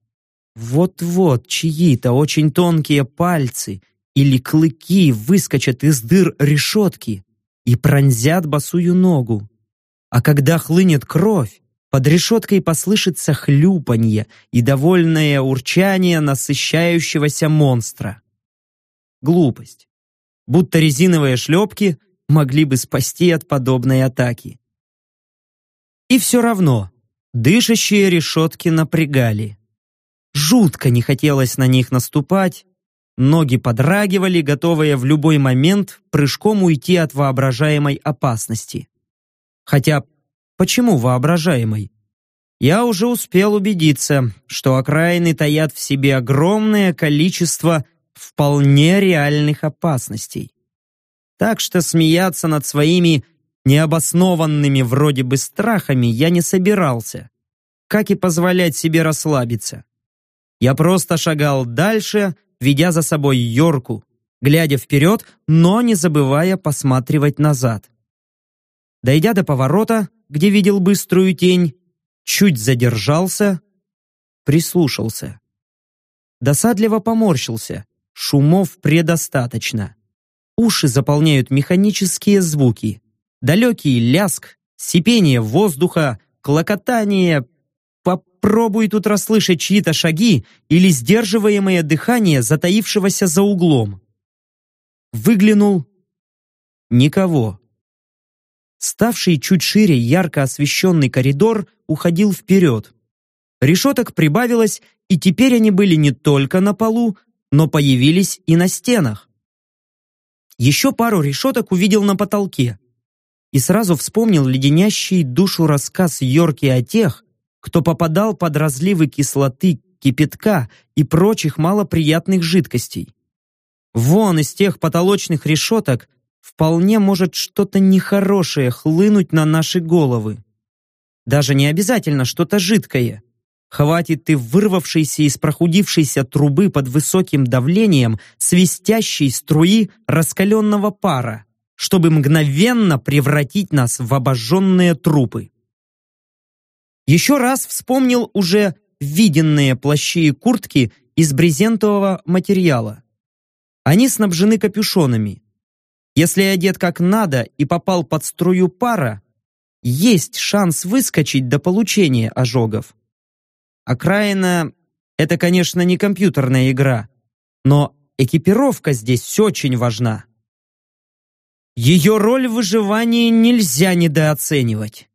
Вот-вот чьи-то очень тонкие пальцы или клыки выскочат из дыр решетки и пронзят босую ногу. А когда хлынет кровь, под решеткой послышится хлюпанье и довольное урчание насыщающегося монстра. Глупость. Будто резиновые шлепки могли бы спасти от подобной атаки. И все равно дышащие решетки напрягали. Жутко не хотелось на них наступать, ноги подрагивали, готовые в любой момент прыжком уйти от воображаемой опасности. Хотя Почему воображаемой? Я уже успел убедиться, что окраины таят в себе огромное количество вполне реальных опасностей. Так что смеяться над своими необоснованными вроде бы страхами я не собирался, как и позволять себе расслабиться. Я просто шагал дальше, ведя за собой Йорку, глядя вперед, но не забывая посматривать назад. Дойдя до поворота, где видел быструю тень, чуть задержался, прислушался. Досадливо поморщился. Шумов предостаточно. Уши заполняют механические звуки. Далекий ляск, сипение воздуха, клокотание. Попробуй тут расслышать чьи-то шаги или сдерживаемое дыхание затаившегося за углом. Выглянул. Никого. Ставший чуть шире ярко освещенный коридор уходил вперед. Решеток прибавилось, и теперь они были не только на полу, но появились и на стенах. Еще пару решеток увидел на потолке. И сразу вспомнил леденящий душу рассказ Йорки о тех, кто попадал под разливы кислоты, кипятка и прочих малоприятных жидкостей. Вон из тех потолочных решеток вполне может что-то нехорошее хлынуть на наши головы. Даже не обязательно что-то жидкое. Хватит и вырвавшейся из прохудившейся трубы под высоким давлением свистящей струи раскаленного пара, чтобы мгновенно превратить нас в обожженные трупы. Еще раз вспомнил уже виденные плащи и куртки из брезентового материала. Они снабжены капюшонами, если одет как надо и попал под струю пара, есть шанс выскочить до получения ожогов. Окраина — это, конечно, не компьютерная игра, но экипировка здесь очень важна. Ее роль в выживании нельзя недооценивать.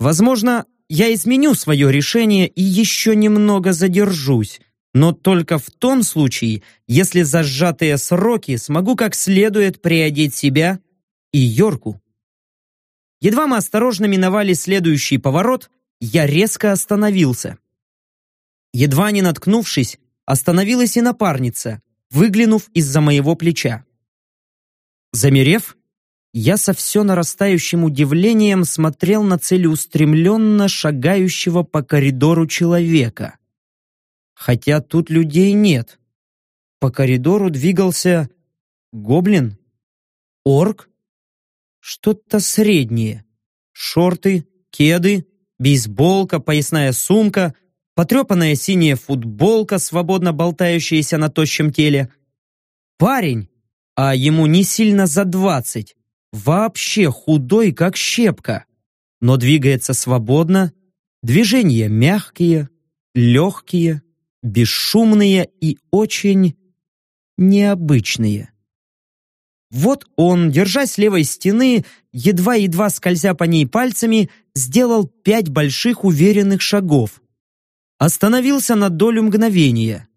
Возможно, я изменю свое решение и еще немного задержусь, но только в том случае, если за сжатые сроки смогу как следует приодеть себя и Йорку. Едва мы осторожно миновали следующий поворот, я резко остановился. Едва не наткнувшись, остановилась и напарница, выглянув из-за моего плеча. Замерев, я со все нарастающим удивлением смотрел на целеустремленно шагающего по коридору человека хотя тут людей нет. По коридору двигался гоблин, орк, что-то среднее. Шорты, кеды, бейсболка, поясная сумка, потрепанная синяя футболка, свободно болтающаяся на тощем теле. Парень, а ему не сильно за двадцать, вообще худой, как щепка, но двигается свободно, движения мягкие, легкие бесшумные и очень необычные. Вот он, держась левой стены, едва-едва скользя по ней пальцами, сделал пять больших уверенных шагов. Остановился на долю мгновения.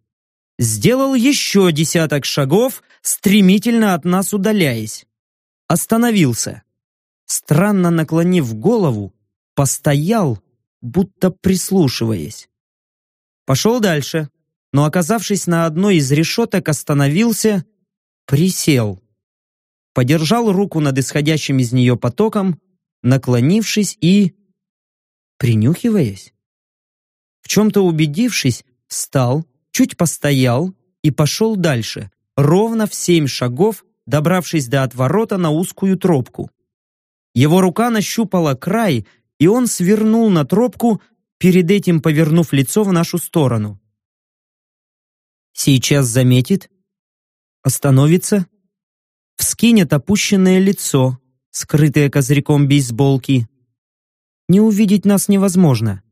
Сделал еще десяток шагов, стремительно от нас удаляясь. Остановился. Странно наклонив голову, постоял, будто прислушиваясь. Пошел дальше, но, оказавшись на одной из решеток, остановился, присел. подержал руку над исходящим из нее потоком, наклонившись и... принюхиваясь. В чем-то убедившись, встал, чуть постоял и пошел дальше, ровно в семь шагов, добравшись до отворота на узкую тропку. Его рука нащупала край, и он свернул на тропку, перед этим повернув лицо в нашу сторону. Сейчас заметит, остановится, вскинет опущенное лицо, скрытое козырьком бейсболки. Не увидеть нас невозможно.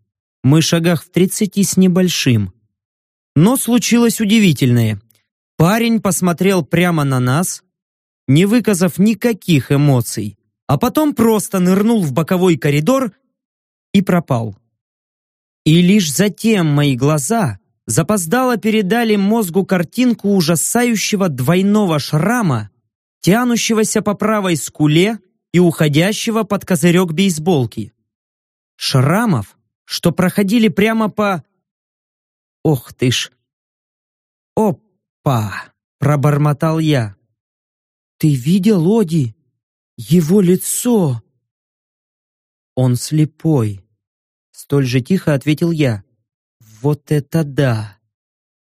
Мы шагах в тридцати с небольшим. Но случилось удивительное. Парень посмотрел прямо на нас, не выказав никаких эмоций, а потом просто нырнул в боковой коридор и пропал. И лишь затем мои глаза запоздало передали мозгу картинку ужасающего двойного шрама, тянущегося по правой скуле и уходящего под козырек бейсболки. Шрамов, что проходили прямо по... Ох ты ж! Опа! Пробормотал я. Ты видел, Оди? Его лицо! Он слепой. Столь же тихо ответил я. Вот это да!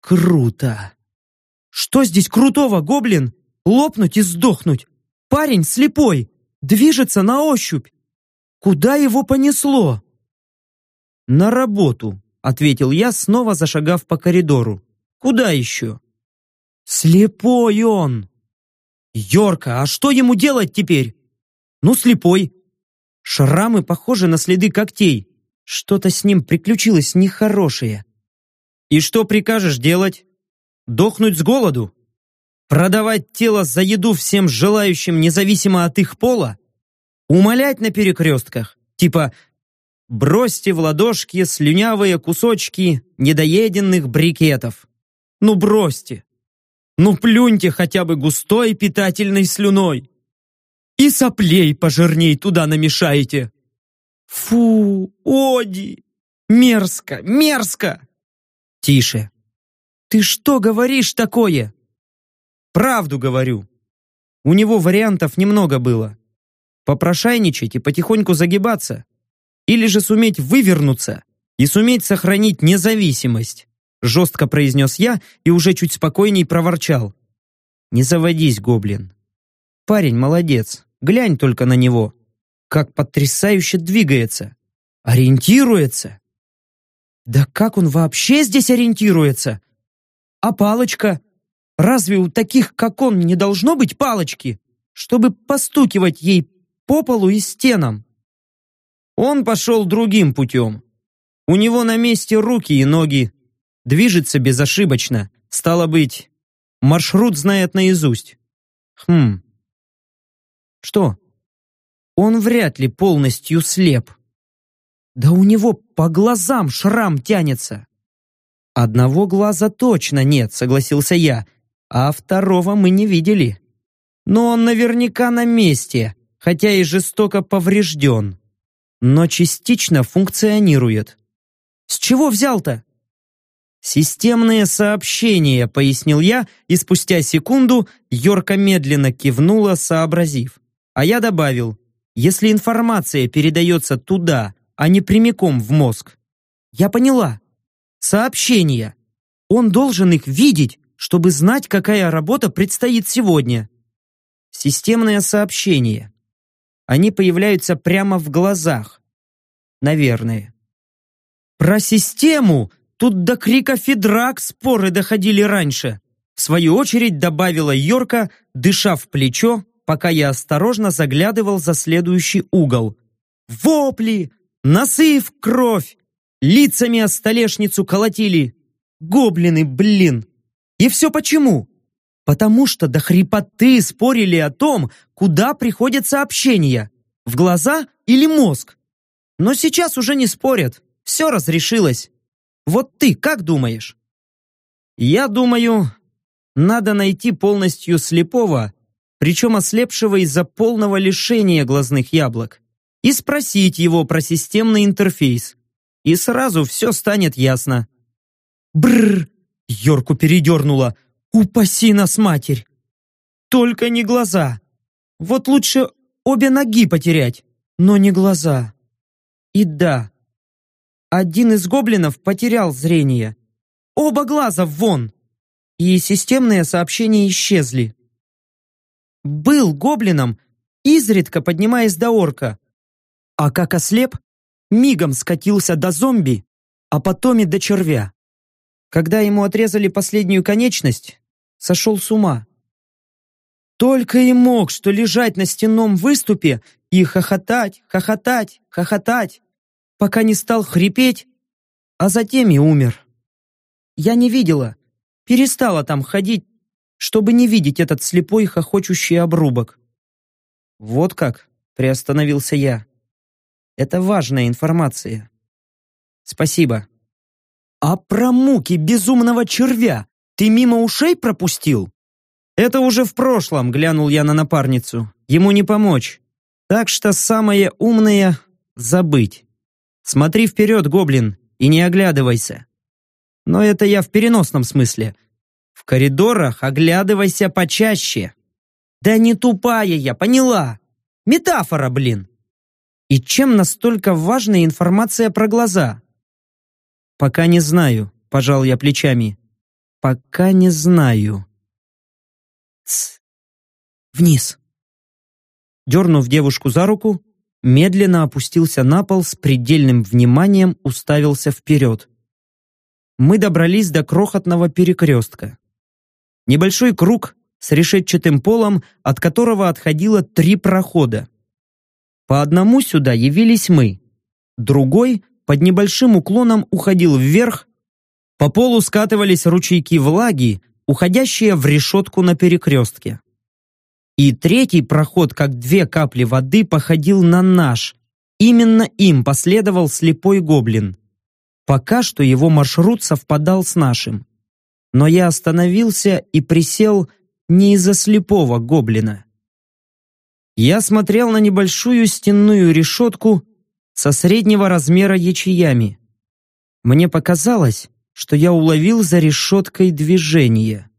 Круто! Что здесь крутого, гоблин? Лопнуть и сдохнуть! Парень слепой! Движется на ощупь! Куда его понесло? На работу, ответил я, снова зашагав по коридору. Куда еще? Слепой он! Йорка, а что ему делать теперь? Ну, слепой. Шрамы похожи на следы когтей. Что-то с ним приключилось нехорошее. И что прикажешь делать? Дохнуть с голоду? Продавать тело за еду всем желающим, независимо от их пола? Умолять на перекрестках? Типа «бросьте в ладошки слюнявые кусочки недоеденных брикетов». Ну бросьте. Ну плюньте хотя бы густой питательной слюной. И соплей пожирней туда намешаете. Фу, Оди! Мерзко, мерзко! Тише. Ты что говоришь такое? Правду говорю. У него вариантов немного было. Попрошайничать и потихоньку загибаться. Или же суметь вывернуться и суметь сохранить независимость. Жестко произнес я и уже чуть спокойней проворчал. Не заводись, гоблин. Парень молодец. Глянь только на него как потрясающе двигается. Ориентируется. Да как он вообще здесь ориентируется? А палочка? Разве у таких, как он, не должно быть палочки, чтобы постукивать ей по полу и стенам? Он пошел другим путем. У него на месте руки и ноги. Движется безошибочно. Стало быть, маршрут знает наизусть. Хм. Что? он вряд ли полностью слеп. Да у него по глазам шрам тянется. Одного глаза точно нет, согласился я, а второго мы не видели. Но он наверняка на месте, хотя и жестоко поврежден. Но частично функционирует. С чего взял-то? «Системные сообщения», — пояснил я, и спустя секунду Йорка медленно кивнула, сообразив. А я добавил, если информация передается туда, а не прямиком в мозг. Я поняла. Сообщения. Он должен их видеть, чтобы знать, какая работа предстоит сегодня. Системное сообщение. Они появляются прямо в глазах. Наверное. Про систему тут до крика «Фидрак» споры доходили раньше. В свою очередь добавила Йорка, дыша в плечо, пока я осторожно заглядывал за следующий угол. Вопли! Носы в кровь! Лицами о столешницу колотили. Гоблины, блин! И все почему? Потому что до хрипоты спорили о том, куда приходят сообщения. В глаза или мозг. Но сейчас уже не спорят. Все разрешилось. Вот ты как думаешь? Я думаю, надо найти полностью слепого причем ослепшего из-за полного лишения глазных яблок, и спросить его про системный интерфейс. И сразу все станет ясно. Бррр! Йорку передернула. Упаси нас, матерь! Только не глаза! Вот лучше обе ноги потерять, но не глаза. И да, один из гоблинов потерял зрение. Оба глаза вон. И системные сообщения исчезли. Был гоблином, изредка поднимаясь до орка. А как ослеп, мигом скатился до зомби, а потом и до червя. Когда ему отрезали последнюю конечность, сошел с ума. Только и мог, что лежать на стенном выступе и хохотать, хохотать, хохотать, пока не стал хрипеть, а затем и умер. Я не видела, перестала там ходить, чтобы не видеть этот слепой хохочущий обрубок. Вот как, приостановился я. Это важная информация. Спасибо. А про муки безумного червя ты мимо ушей пропустил? Это уже в прошлом, глянул я на напарницу. Ему не помочь. Так что самое умное — забыть. Смотри вперед, гоблин, и не оглядывайся. Но это я в переносном смысле. В коридорах оглядывайся почаще. Да не тупая я, поняла. Метафора, блин. И чем настолько важна информация про глаза? Пока не знаю, пожал я плечами. Пока не знаю. Тс. Вниз. Дернув девушку за руку, медленно опустился на пол с предельным вниманием уставился вперед. Мы добрались до крохотного перекрестка. Небольшой круг с решетчатым полом, от которого отходило три прохода. По одному сюда явились мы, другой под небольшим уклоном уходил вверх, по полу скатывались ручейки влаги, уходящие в решетку на перекрестке. И третий проход, как две капли воды, походил на наш. Именно им последовал слепой гоблин. Пока что его маршрут совпадал с нашим. Но я остановился и присел не из-за слепого гоблина. Я смотрел на небольшую стенную решетку со среднего размера ячеями. Мне показалось, что я уловил за решеткой движение.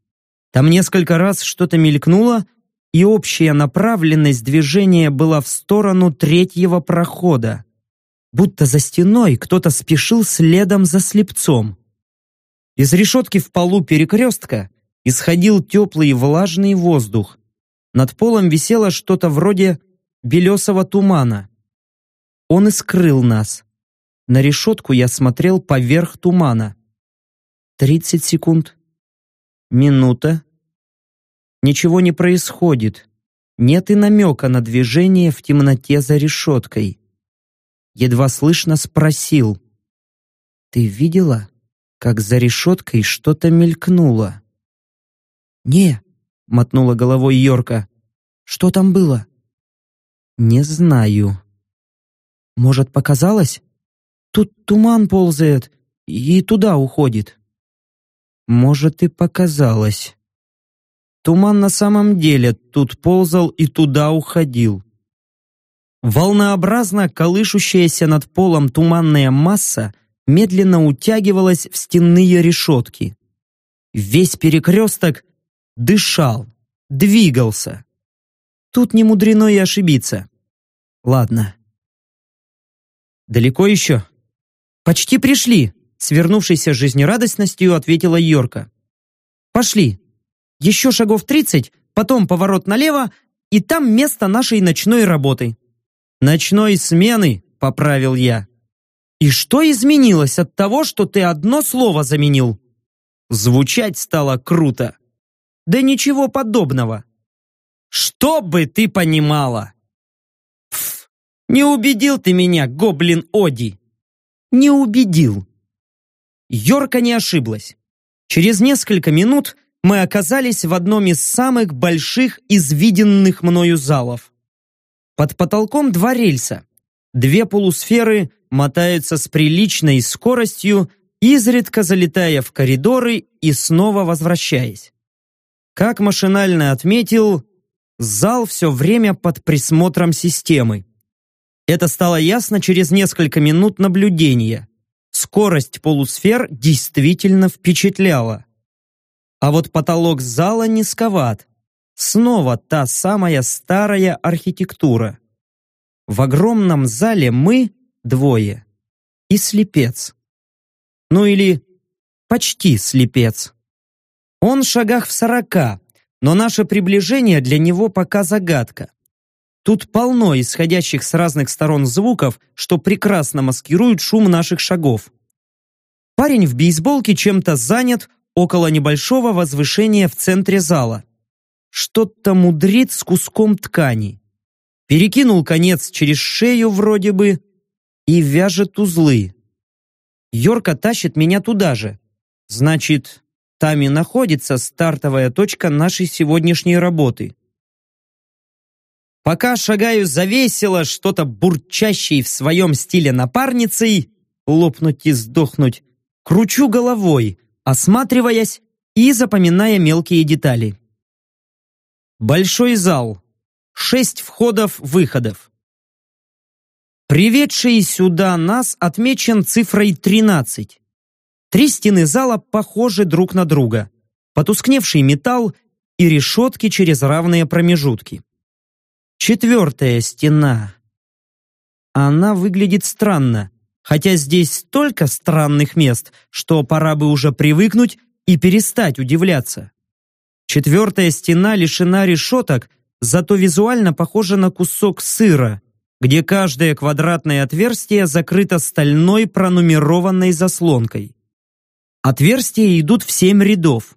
Там несколько раз что-то мелькнуло, и общая направленность движения была в сторону третьего прохода. Будто за стеной кто-то спешил следом за слепцом. Из решетки в полу перекрестка исходил теплый влажный воздух. Над полом висело что-то вроде белесого тумана. Он и скрыл нас. На решетку я смотрел поверх тумана. Тридцать секунд. Минута. Ничего не происходит. Нет и намека на движение в темноте за решеткой. Едва слышно спросил. «Ты видела, как за решеткой что-то мелькнуло?» «Не», — мотнула головой Йорка. «Что там было?» «Не знаю». «Может, показалось? Тут туман ползает и туда уходит». «Может, и показалось». Туман на самом деле тут ползал и туда уходил. Волнообразно колышущаяся над полом туманная масса медленно утягивалась в стенные решетки. Весь перекресток дышал, двигался. Тут не мудрено и ошибиться. Ладно. «Далеко еще?» «Почти пришли», — свернувшейся жизнерадостностью ответила Йорка. «Пошли, еще шагов тридцать, потом поворот налево, и там место нашей ночной работы. Ночной смены, поправил я. И что изменилось от того, что ты одно слово заменил? Звучать стало круто. Да ничего подобного. Что бы ты понимала? Пф, не убедил ты меня, гоблин Оди. Не убедил. Йорка не ошиблась. Через несколько минут мы оказались в одном из самых больших из виденных мною залов. Под потолком два рельса. Две полусферы мотаются с приличной скоростью, изредка залетая в коридоры и снова возвращаясь. Как машинально отметил, зал все время под присмотром системы. Это стало ясно через несколько минут наблюдения. Скорость полусфер действительно впечатляла. А вот потолок зала низковат. Снова та самая старая архитектура. В огромном зале мы двое. И слепец. Ну или почти слепец. Он в шагах в сорока, но наше приближение для него пока загадка. Тут полно исходящих с разных сторон звуков, что прекрасно маскируют шум наших шагов. Парень в бейсболке чем-то занят около небольшого возвышения в центре зала. Что-то мудрит с куском ткани. Перекинул конец через шею вроде бы и вяжет узлы. Йорка тащит меня туда же. Значит, там и находится стартовая точка нашей сегодняшней работы. Пока шагаю завесело, что-то бурчащей в своем стиле напарницей, лопнуть и сдохнуть, кручу головой, осматриваясь и запоминая мелкие детали. Большой зал. Шесть входов-выходов. Приведший сюда нас отмечен цифрой 13. Три стены зала похожи друг на друга. Потускневший металл и решетки через равные промежутки. Четвертая стена. Она выглядит странно, хотя здесь столько странных мест, что пора бы уже привыкнуть и перестать удивляться. Четвертая стена лишена решеток, зато визуально похожа на кусок сыра, где каждое квадратное отверстие закрыто стальной пронумерованной заслонкой. Отверстия идут в семь рядов.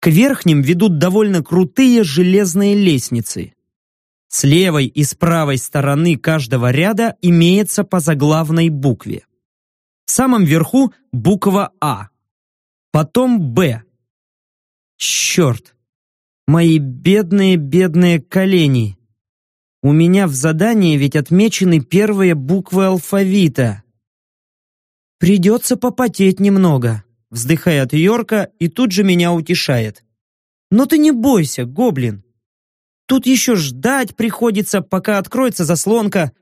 К верхним ведут довольно крутые железные лестницы. С левой и с правой стороны каждого ряда имеется по заглавной букве. В самом верху буква А. Потом Б. Черт! Мои бедные-бедные колени! У меня в задании ведь отмечены первые буквы алфавита. Придется попотеть немного, вздыхает Йорка и тут же меня утешает. Но ты не бойся, гоблин. Тут еще ждать приходится, пока откроется заслонка.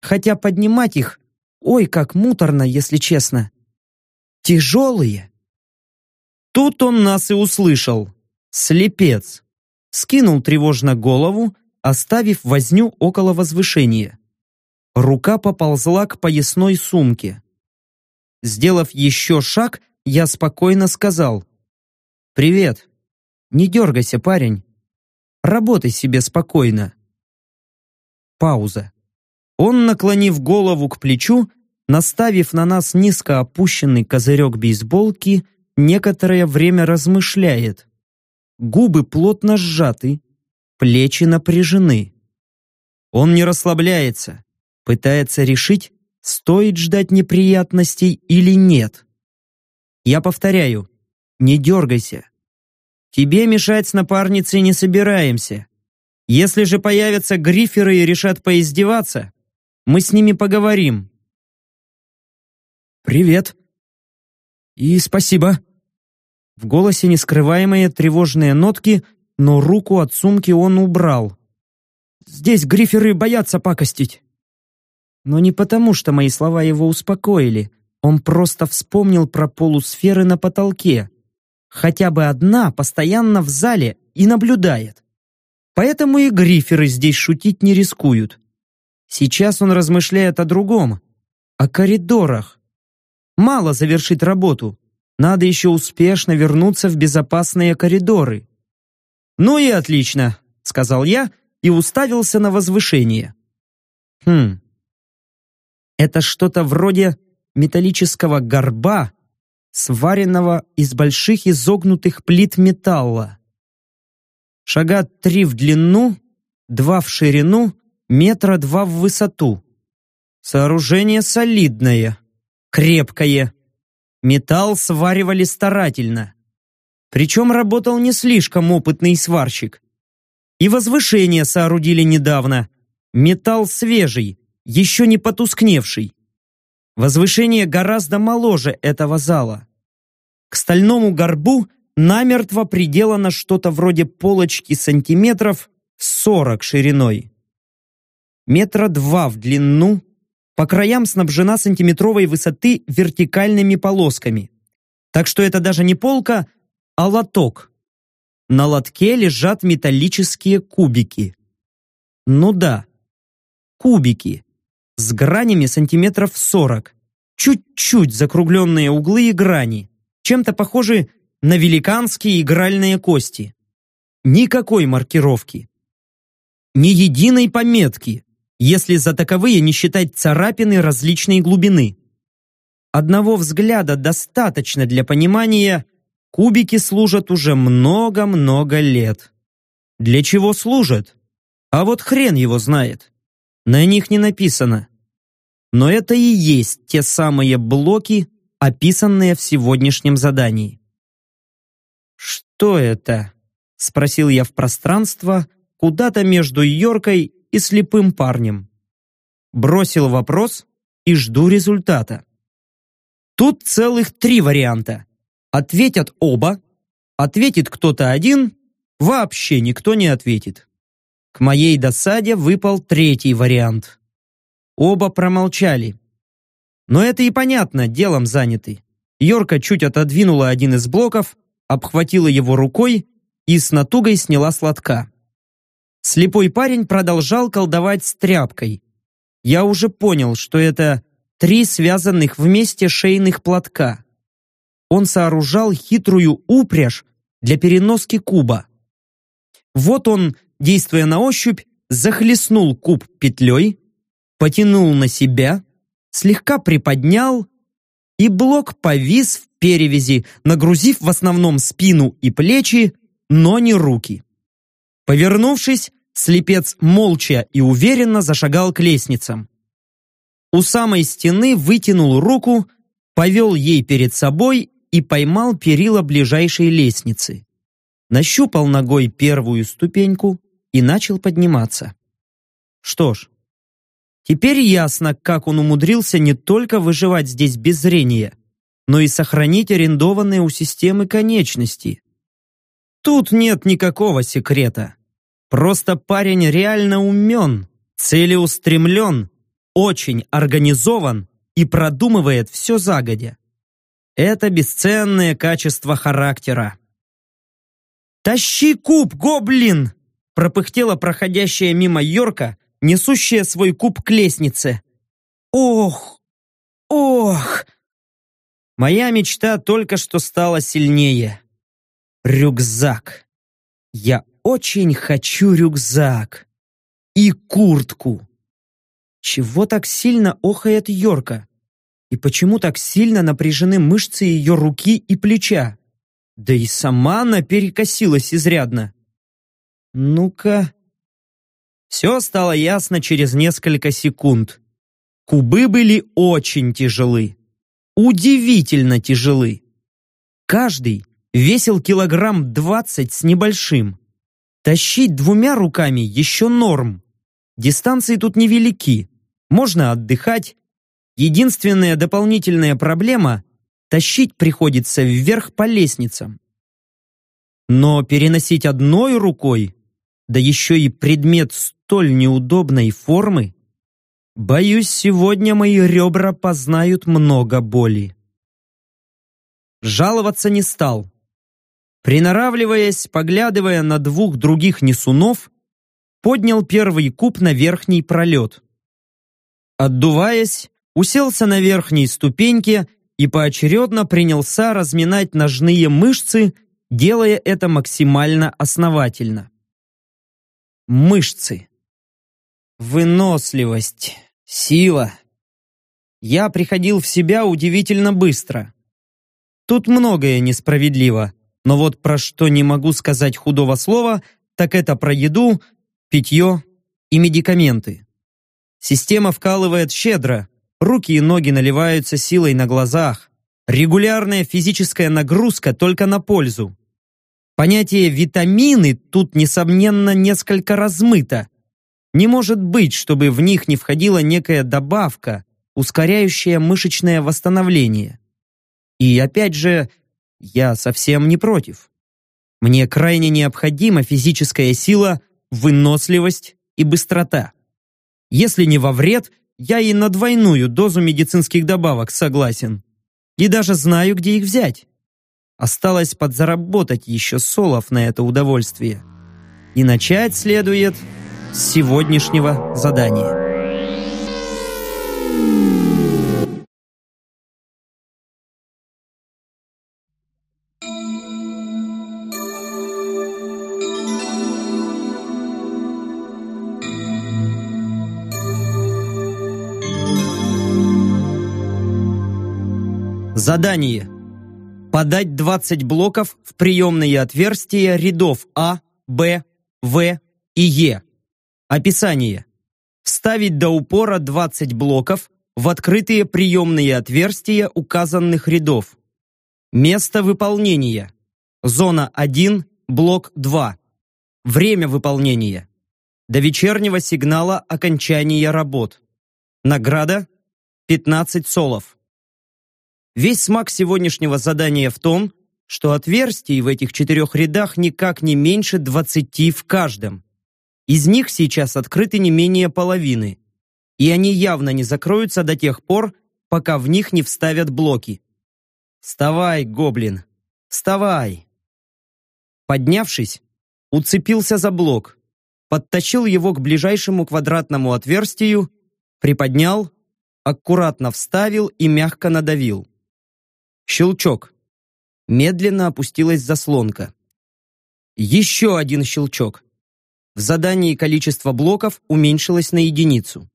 Хотя поднимать их, ой, как муторно, если честно. Тяжелые. Тут он нас и услышал. Слепец. Скинул тревожно голову, оставив возню около возвышения. Рука поползла к поясной сумке. Сделав еще шаг, я спокойно сказал. «Привет. Не дергайся, парень. Работай себе спокойно. Пауза. Он, наклонив голову к плечу, наставив на нас низко опущенный козырек бейсболки, некоторое время размышляет. Губы плотно сжаты, плечи напряжены. Он не расслабляется, пытается решить, стоит ждать неприятностей или нет. Я повторяю, не дергайся, Тебе мешать с напарницей не собираемся. Если же появятся гриферы и решат поиздеваться, мы с ними поговорим. Привет. И спасибо. В голосе нескрываемые тревожные нотки, но руку от сумки он убрал. Здесь гриферы боятся пакостить. Но не потому, что мои слова его успокоили. Он просто вспомнил про полусферы на потолке хотя бы одна постоянно в зале и наблюдает. Поэтому и гриферы здесь шутить не рискуют. Сейчас он размышляет о другом, о коридорах. Мало завершить работу, надо еще успешно вернуться в безопасные коридоры. «Ну и отлично», — сказал я и уставился на возвышение. «Хм, это что-то вроде металлического горба сваренного из больших изогнутых плит металла. Шага три в длину, два в ширину, метра два в высоту. Сооружение солидное, крепкое. Металл сваривали старательно. Причем работал не слишком опытный сварщик. И возвышение соорудили недавно. Металл свежий, еще не потускневший. Возвышение гораздо моложе этого зала. К стальному горбу намертво приделано что-то вроде полочки сантиметров сорок шириной. Метра два в длину, по краям снабжена сантиметровой высоты вертикальными полосками. Так что это даже не полка, а лоток. на лотке лежат металлические кубики. Ну да, кубики с гранями сантиметров 40, чуть-чуть закругленные углы и грани, чем-то похожи на великанские игральные кости. Никакой маркировки. Ни единой пометки, если за таковые не считать царапины различной глубины. Одного взгляда достаточно для понимания, кубики служат уже много-много лет. Для чего служат? А вот хрен его знает. На них не написано. Но это и есть те самые блоки, описанные в сегодняшнем задании. «Что это?» — спросил я в пространство, куда-то между Йоркой и слепым парнем. Бросил вопрос и жду результата. Тут целых три варианта. Ответят оба, ответит кто-то один, вообще никто не ответит. К моей досаде выпал третий вариант. Оба промолчали. Но это и понятно, делом заняты. Йорка чуть отодвинула один из блоков, обхватила его рукой и с натугой сняла с лотка. Слепой парень продолжал колдовать с тряпкой. Я уже понял, что это три связанных вместе шейных платка. Он сооружал хитрую упряжь для переноски куба. Вот он, действуя на ощупь, захлестнул куб петлей, потянул на себя, слегка приподнял, и блок повис в перевязи, нагрузив в основном спину и плечи, но не руки. Повернувшись, слепец молча и уверенно зашагал к лестницам. У самой стены вытянул руку, повел ей перед собой и поймал перила ближайшей лестницы. Нащупал ногой первую ступеньку и начал подниматься. Что ж, теперь ясно, как он умудрился не только выживать здесь без зрения, но и сохранить арендованные у системы конечности. Тут нет никакого секрета. Просто парень реально умен, целеустремлен очень организован и продумывает все загодя. Это бесценное качество характера. «Тащи куб, гоблин!» Пропыхтела проходящая мимо Йорка, несущая свой куб к лестнице. «Ох! Ох!» Моя мечта только что стала сильнее. Рюкзак. Я очень хочу рюкзак. И куртку. Чего так сильно охает Йорка? И почему так сильно напряжены мышцы ее руки и плеча? Да и сама она перекосилась изрядно. Ну-ка... Все стало ясно через несколько секунд. Кубы были очень тяжелы. Удивительно тяжелы. Каждый весил килограмм двадцать с небольшим. Тащить двумя руками еще норм. Дистанции тут невелики можно отдыхать. Единственная дополнительная проблема – тащить приходится вверх по лестницам. Но переносить одной рукой, да еще и предмет столь неудобной формы, боюсь, сегодня мои ребра познают много боли. Жаловаться не стал. Приноравливаясь, поглядывая на двух других несунов, поднял первый куб на верхний пролет. Отдуваясь, уселся на верхней ступеньке и поочередно принялся разминать ножные мышцы, делая это максимально основательно. Мышцы. Выносливость. Сила. Я приходил в себя удивительно быстро. Тут многое несправедливо, но вот про что не могу сказать худого слова, так это про еду, питье и медикаменты. Система вкалывает щедро, руки и ноги наливаются силой на глазах. Регулярная физическая нагрузка только на пользу. Понятие «витамины» тут, несомненно, несколько размыто. Не может быть, чтобы в них не входила некая добавка, ускоряющая мышечное восстановление. И опять же, я совсем не против. Мне крайне необходима физическая сила, выносливость и быстрота. Если не во вред, я и на двойную дозу медицинских добавок согласен. И даже знаю, где их взять. Осталось подзаработать еще солов на это удовольствие. И начать следует с сегодняшнего задания. Задание. Подать 20 блоков в приемные отверстия рядов А, Б, В и Е. Описание. Вставить до упора 20 блоков в открытые приемные отверстия указанных рядов. Место выполнения. Зона 1, блок 2. Время выполнения. До вечернего сигнала окончания работ. Награда 15 солов. Весь смак сегодняшнего задания в том, что отверстий в этих четырех рядах никак не меньше двадцати в каждом. Из них сейчас открыты не менее половины, и они явно не закроются до тех пор, пока в них не вставят блоки. «Вставай, гоблин! Вставай!» Поднявшись, уцепился за блок, подтащил его к ближайшему квадратному отверстию, приподнял, аккуратно вставил и мягко надавил. Щелчок. Медленно опустилась заслонка. Еще один щелчок. В задании количество блоков уменьшилось на единицу.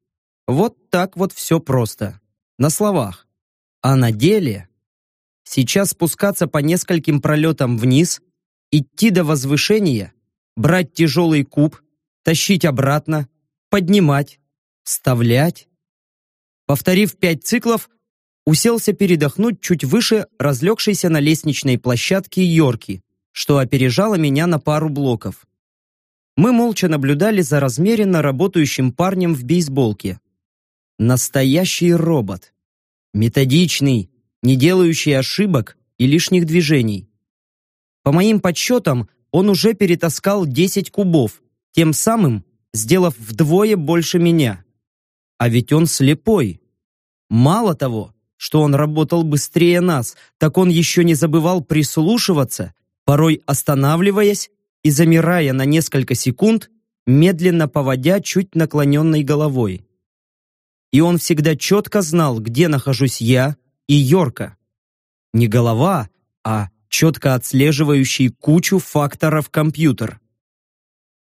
Вот так вот все просто. На словах. А на деле... Сейчас спускаться по нескольким пролетам вниз, идти до возвышения, брать тяжелый куб, тащить обратно, поднимать, вставлять. Повторив пять циклов, уселся передохнуть чуть выше разлегшейся на лестничной площадке Йорки, что опережало меня на пару блоков. Мы молча наблюдали за размеренно работающим парнем в бейсболке. Настоящий робот. Методичный, не делающий ошибок и лишних движений. По моим подсчетам, он уже перетаскал 10 кубов, тем самым сделав вдвое больше меня. А ведь он слепой. Мало того, что он работал быстрее нас, так он еще не забывал прислушиваться, порой останавливаясь и замирая на несколько секунд, медленно поводя чуть наклоненной головой. И он всегда четко знал, где нахожусь я и Йорка. Не голова, а четко отслеживающий кучу факторов компьютер.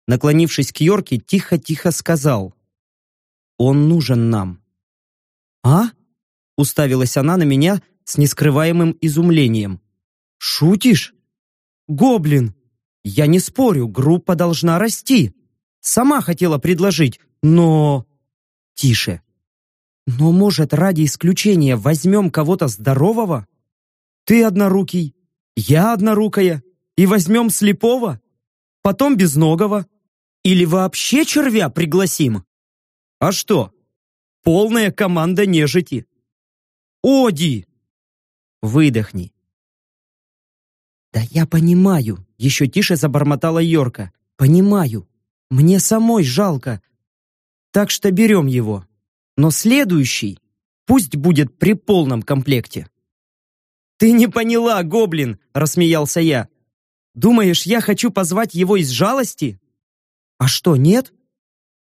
Наклонившись к Йорке, тихо-тихо сказал «Он нужен нам». «А?» Уставилась она на меня с нескрываемым изумлением. «Шутишь? Гоблин! Я не спорю, группа должна расти. Сама хотела предложить, но...» «Тише. Но, может, ради исключения возьмем кого-то здорового? Ты однорукий, я однорукая, и возьмем слепого, потом безногого, или вообще червя пригласим? А что? Полная команда нежити. Оди!» «Выдохни». «Да я понимаю», — еще тише забормотала Йорка. «Понимаю. Мне самой жалко. Так что берем его. Но следующий пусть будет при полном комплекте». «Ты не поняла, гоблин!» — рассмеялся я. «Думаешь, я хочу позвать его из жалости?» «А что, нет?»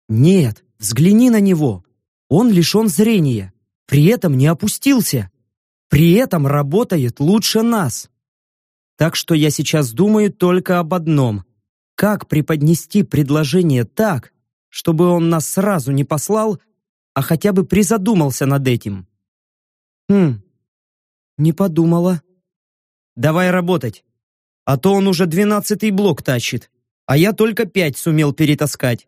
«Нет, взгляни на него. Он лишен зрения при этом не опустился, при этом работает лучше нас. Так что я сейчас думаю только об одном. Как преподнести предложение так, чтобы он нас сразу не послал, а хотя бы призадумался над этим? Хм, не подумала. Давай работать. А то он уже двенадцатый блок тащит, а я только пять сумел перетаскать.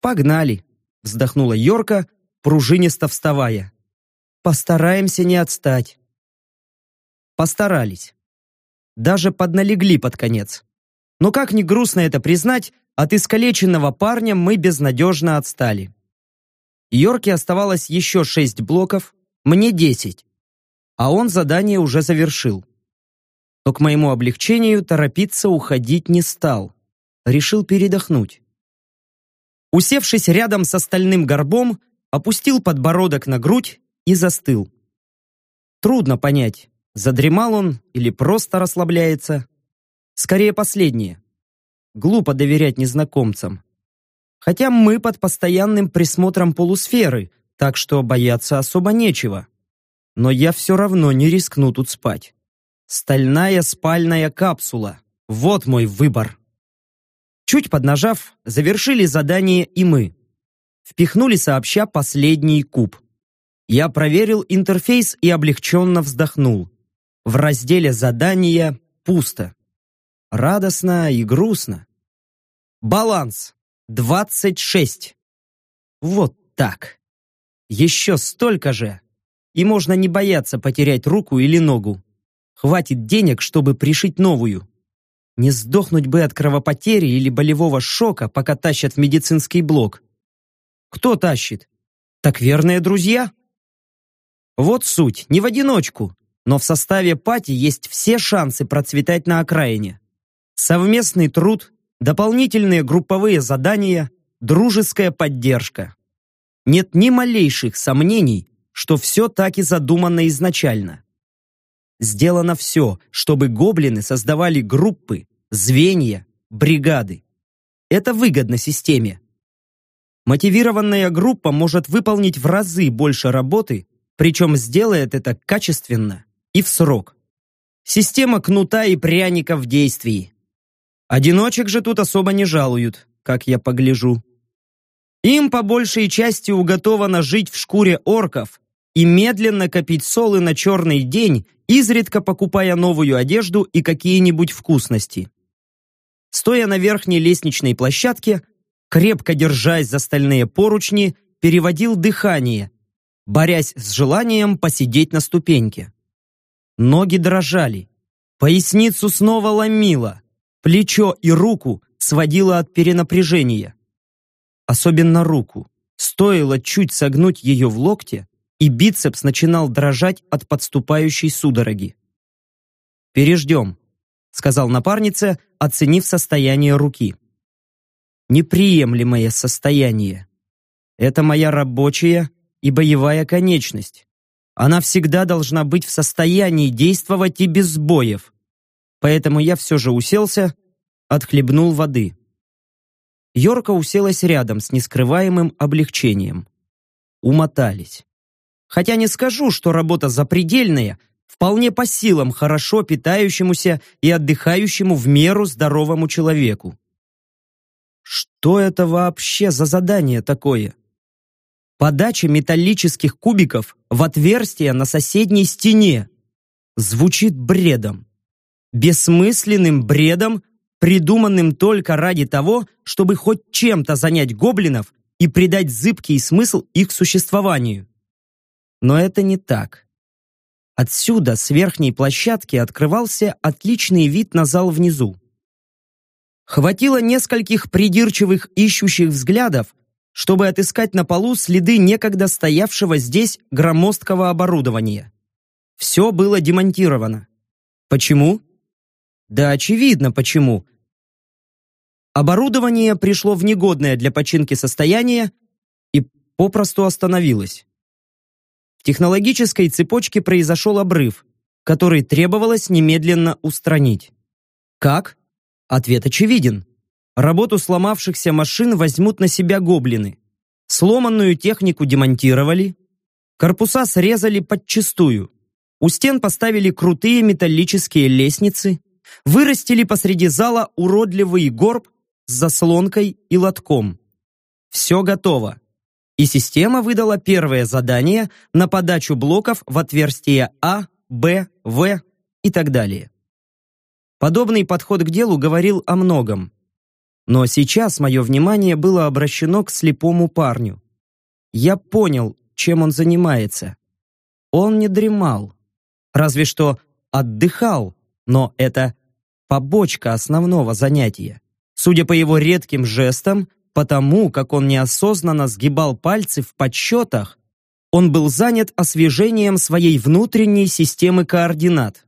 Погнали, вздохнула Йорка, пружинисто вставая. «Постараемся не отстать». Постарались. Даже подналегли под конец. Но как ни грустно это признать, от искалеченного парня мы безнадежно отстали. Йорке оставалось еще шесть блоков, мне десять. А он задание уже завершил. Но к моему облегчению торопиться уходить не стал. Решил передохнуть. Усевшись рядом с остальным горбом, опустил подбородок на грудь и застыл. Трудно понять, Задремал он или просто расслабляется? Скорее последнее. Глупо доверять незнакомцам. Хотя мы под постоянным присмотром полусферы, так что бояться особо нечего. Но я все равно не рискну тут спать. Стальная спальная капсула. Вот мой выбор. Чуть поднажав, завершили задание и мы. Впихнули сообща последний куб. Я проверил интерфейс и облегченно вздохнул. В разделе «Задания» пусто. Радостно и грустно. Баланс. 26. Вот так. Еще столько же. И можно не бояться потерять руку или ногу. Хватит денег, чтобы пришить новую. Не сдохнуть бы от кровопотери или болевого шока, пока тащат в медицинский блок. Кто тащит? Так верные друзья. Вот суть, не в одиночку, но в составе пати есть все шансы процветать на окраине. Совместный труд, дополнительные групповые задания, дружеская поддержка. Нет ни малейших сомнений, что все так и задумано изначально. Сделано все, чтобы гоблины создавали группы, звенья, бригады. Это выгодно системе. Мотивированная группа может выполнить в разы больше работы, причем сделает это качественно и в срок. Система кнута и пряника в действии. Одиночек же тут особо не жалуют, как я погляжу. Им по большей части уготовано жить в шкуре орков и медленно копить солы на черный день, изредка покупая новую одежду и какие-нибудь вкусности. Стоя на верхней лестничной площадке, крепко держась за стальные поручни, переводил дыхание, борясь с желанием посидеть на ступеньке. Ноги дрожали, поясницу снова ломило, Плечо и руку сводило от перенапряжения. Особенно руку. Стоило чуть согнуть ее в локте, и бицепс начинал дрожать от подступающей судороги. «Переждем», — сказал напарнице, оценив состояние руки. «Неприемлемое состояние. Это моя рабочая и боевая конечность. Она всегда должна быть в состоянии действовать и без сбоев поэтому я все же уселся, отхлебнул воды. Йорка уселась рядом с нескрываемым облегчением. Умотались. Хотя не скажу, что работа запредельная, вполне по силам хорошо питающемуся и отдыхающему в меру здоровому человеку. Что это вообще за задание такое? Подача металлических кубиков в отверстие на соседней стене. Звучит бредом бессмысленным бредом, придуманным только ради того, чтобы хоть чем-то занять гоблинов и придать зыбкий смысл их существованию. Но это не так. Отсюда, с верхней площадки, открывался отличный вид на зал внизу. Хватило нескольких придирчивых ищущих взглядов, чтобы отыскать на полу следы некогда стоявшего здесь громоздкого оборудования. Все было демонтировано. Почему? Да очевидно почему. Оборудование пришло в негодное для починки состояние и попросту остановилось. В технологической цепочке произошел обрыв, который требовалось немедленно устранить. Как? Ответ очевиден. Работу сломавшихся машин возьмут на себя гоблины. Сломанную технику демонтировали, корпуса срезали подчистую. У стен поставили крутые металлические лестницы, вырастили посреди зала уродливый горб с заслонкой и лотком. Все готово. И система выдала первое задание на подачу блоков в отверстия А, Б, В и так далее. Подобный подход к делу говорил о многом. Но сейчас мое внимание было обращено к слепому парню. Я понял, чем он занимается. Он не дремал. Разве что отдыхал, но это побочка основного занятия. Судя по его редким жестам, потому как он неосознанно сгибал пальцы в подсчетах, он был занят освежением своей внутренней системы координат.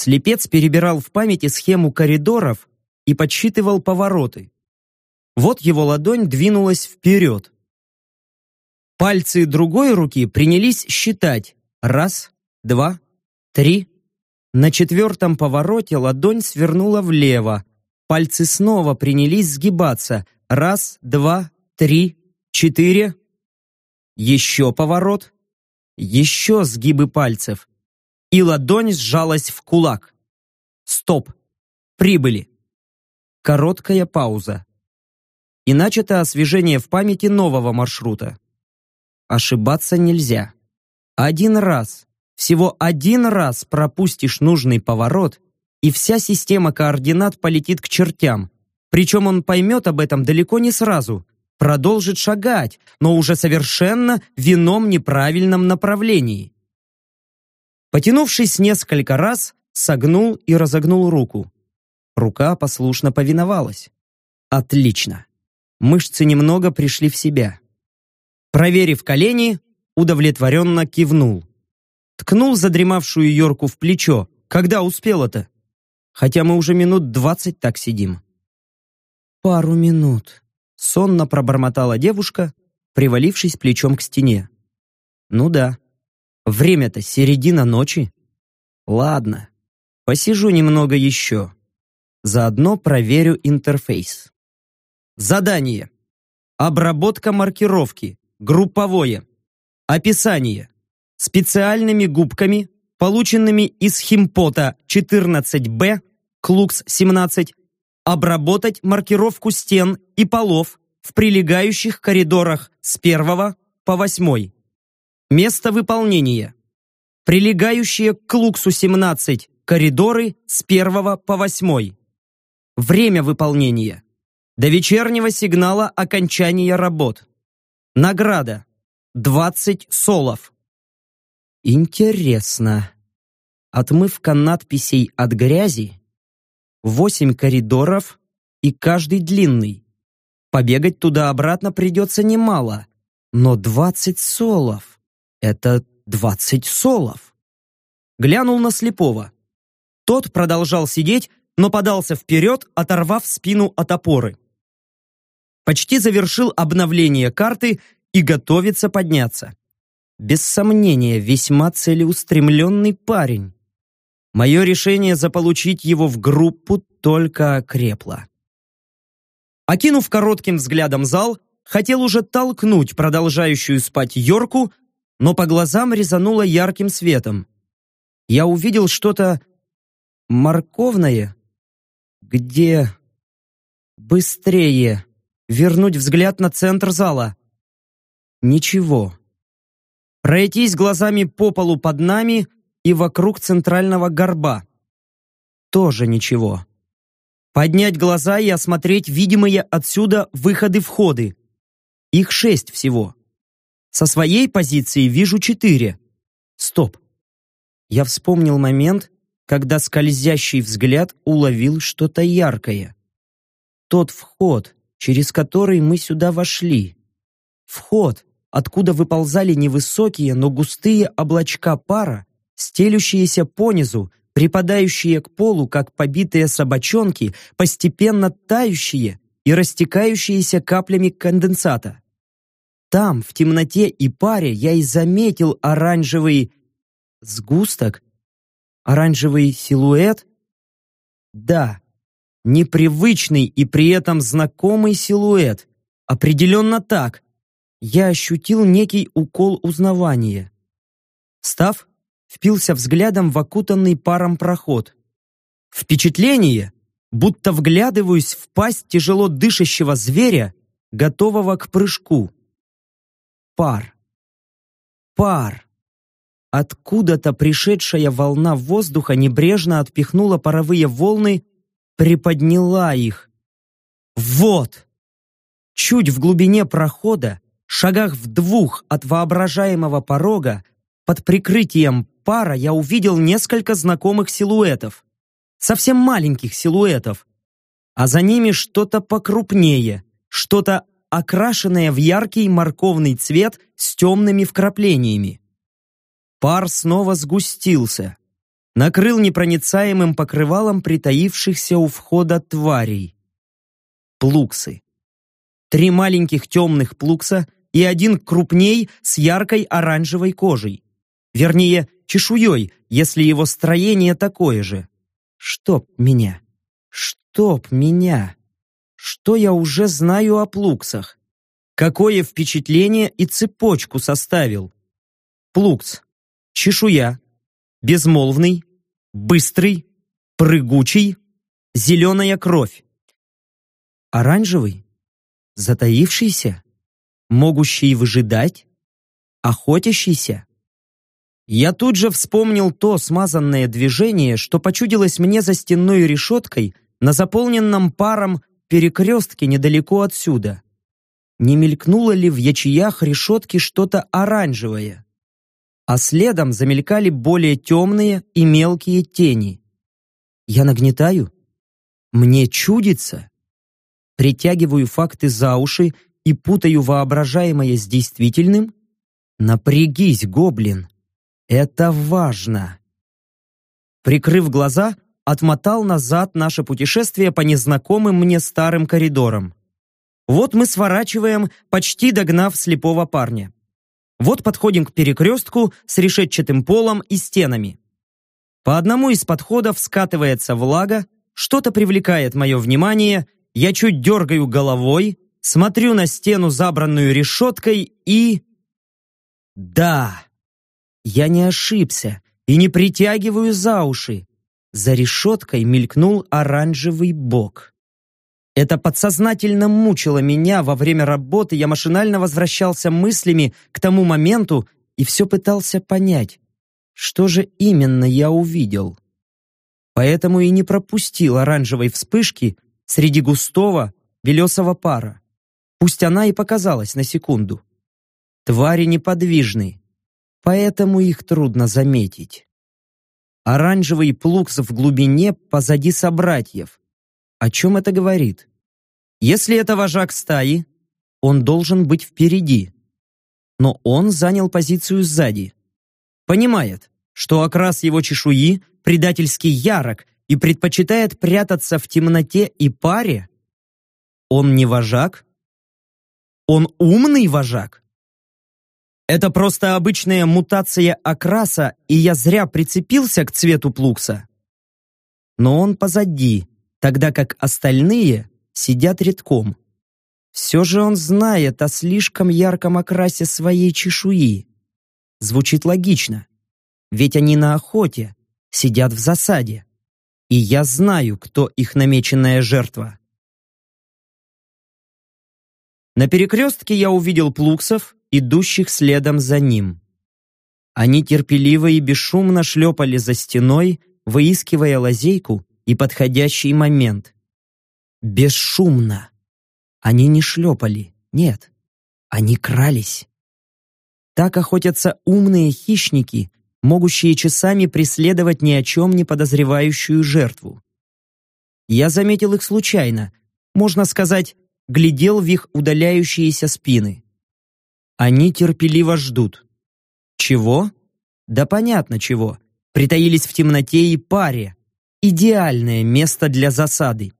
Слепец перебирал в памяти схему коридоров и подсчитывал повороты. Вот его ладонь двинулась вперед. Пальцы другой руки принялись считать. Раз, два, три. На четвертом повороте ладонь свернула влево. Пальцы снова принялись сгибаться. Раз, два, три, четыре. Еще поворот. Еще сгибы пальцев. И ладонь сжалась в кулак. Стоп. Прибыли. Короткая пауза. И начато освежение в памяти нового маршрута. Ошибаться нельзя. Один раз, всего один раз пропустишь нужный поворот, и вся система координат полетит к чертям. Причем он поймет об этом далеко не сразу, продолжит шагать, но уже совершенно в ином неправильном направлении. Потянувшись несколько раз, согнул и разогнул руку. Рука послушно повиновалась. Отлично. Мышцы немного пришли в себя. Проверив колени, удовлетворенно кивнул. Ткнул задремавшую Йорку в плечо. Когда успел это? Хотя мы уже минут двадцать так сидим. Пару минут. Сонно пробормотала девушка, привалившись плечом к стене. Ну да. Время-то середина ночи. Ладно. Посижу немного еще. Заодно проверю интерфейс. Задание. Обработка маркировки. Групповое. Описание. Специальными губками, полученными из химпота 14Б, Клукс-17, обработать маркировку стен и полов в прилегающих коридорах с 1 по 8. Место выполнения. Прилегающие к Клуксу-17 коридоры с 1 по 8. Время выполнения. До вечернего сигнала окончания работ. Награда. 20 солов. Интересно. Отмывка надписей от грязи. Восемь коридоров и каждый длинный. Побегать туда-обратно придется немало. Но 20 солов. Это 20 солов. Глянул на слепого. Тот продолжал сидеть, но подался вперед, оторвав спину от опоры. Почти завершил обновление карты и готовится подняться. Без сомнения, весьма целеустремленный парень. Мое решение заполучить его в группу только окрепло. Окинув коротким взглядом зал, хотел уже толкнуть продолжающую спать Йорку, но по глазам резануло ярким светом. Я увидел что-то морковное, где... Быстрее! Вернуть взгляд на центр зала. Ничего. Пройтись глазами по полу под нами и вокруг центрального горба. Тоже ничего. Поднять глаза и осмотреть видимые отсюда выходы-входы. Их шесть всего. Со своей позиции вижу четыре. Стоп. Я вспомнил момент, когда скользящий взгляд уловил что-то яркое. Тот вход, через который мы сюда вошли. Вход, откуда выползали невысокие, но густые облачка пара, стелющиеся понизу, припадающие к полу, как побитые собачонки, постепенно тающие и растекающиеся каплями конденсата. Там, в темноте и паре, я и заметил оранжевый сгусток, Оранжевый силуэт? Да, непривычный и при этом знакомый силуэт. Определенно так. Я ощутил некий укол узнавания. Став, впился взглядом в окутанный паром проход. Впечатление, будто вглядываюсь в пасть тяжело дышащего зверя, готового к прыжку. Пар. Пар. Откуда-то пришедшая волна воздуха небрежно отпихнула паровые волны, приподняла их. Вот! Чуть в глубине прохода, шагах в двух от воображаемого порога, под прикрытием пара я увидел несколько знакомых силуэтов. Совсем маленьких силуэтов. А за ними что-то покрупнее, что-то окрашенное в яркий морковный цвет с темными вкраплениями. Пар снова сгустился, накрыл непроницаемым покрывалом притаившихся у входа тварей. Плуксы. Три маленьких темных плукса и один крупней с яркой оранжевой кожей. Вернее, чешуей, если его строение такое же. Чтоб меня! Чтоб меня! Что я уже знаю о плуксах? Какое впечатление и цепочку составил? Плукс. Чешуя. Безмолвный. Быстрый. Прыгучий. Зеленая кровь. Оранжевый. Затаившийся. Могущий выжидать. Охотящийся. Я тут же вспомнил то смазанное движение, что почудилось мне за стенной решеткой на заполненном паром перекрестке недалеко отсюда. Не мелькнуло ли в ячеях решетки что-то оранжевое? А следом замелькали более темные и мелкие тени. Я нагнетаю? Мне чудится? Притягиваю факты за уши и путаю воображаемое с действительным? Напрягись, гоблин! Это важно. Прикрыв глаза, отмотал назад наше путешествие по незнакомым мне старым коридорам. Вот мы сворачиваем, почти догнав слепого парня. Вот подходим к перекрестку с решетчатым полом и стенами. По одному из подходов скатывается влага, что-то привлекает мое внимание, я чуть дергаю головой, смотрю на стену, забранную решеткой, и... Да! Я не ошибся и не притягиваю за уши. За решеткой мелькнул оранжевый бок. Это подсознательно мучило меня во время работы, я машинально возвращался мыслями к тому моменту и все пытался понять, что же именно я увидел. Поэтому и не пропустил оранжевой вспышки среди густого белесого пара. Пусть она и показалась на секунду. Твари неподвижны, поэтому их трудно заметить. Оранжевый плукс в глубине позади собратьев. О чем это говорит? Если это вожак стаи, он должен быть впереди. Но он занял позицию сзади. Понимает, что окрас его чешуи предательски ярок и предпочитает прятаться в темноте и паре? Он не вожак? Он умный вожак? Это просто обычная мутация окраса, и я зря прицепился к цвету плукса. Но он позади, тогда как остальные сидят редком. Все же он знает о слишком ярком окрасе своей чешуи. Звучит логично. Ведь они на охоте, сидят в засаде. И я знаю, кто их намеченная жертва. На перекрестке я увидел плуксов, идущих следом за ним. Они терпеливо и бесшумно шлепали за стеной, выискивая лазейку и подходящий момент. Бесшумно. Они не шлепали, нет. Они крались. Так охотятся умные хищники, могущие часами преследовать ни о чем не подозревающую жертву. Я заметил их случайно, можно сказать, глядел в их удаляющиеся спины. Они терпеливо ждут. Чего? Да понятно чего. Притаились в темноте и паре. Идеальное место для засады.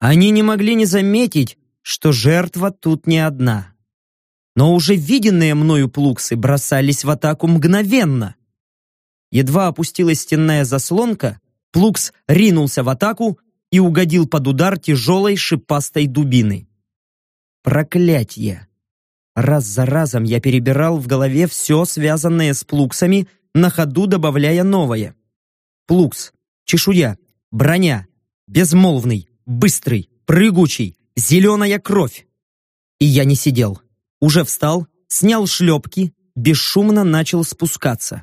Они не могли не заметить, что жертва тут не одна. Но уже виденные мною плуксы бросались в атаку мгновенно. Едва опустилась стенная заслонка, плукс ринулся в атаку и угодил под удар тяжелой шипастой дубины. Проклятье! Раз за разом я перебирал в голове все, связанное с плуксами, на ходу добавляя новое. Плукс, чешуя, броня, безмолвный, быстрый, прыгучий, зеленая кровь. И я не сидел. Уже встал, снял шлепки, бесшумно начал спускаться.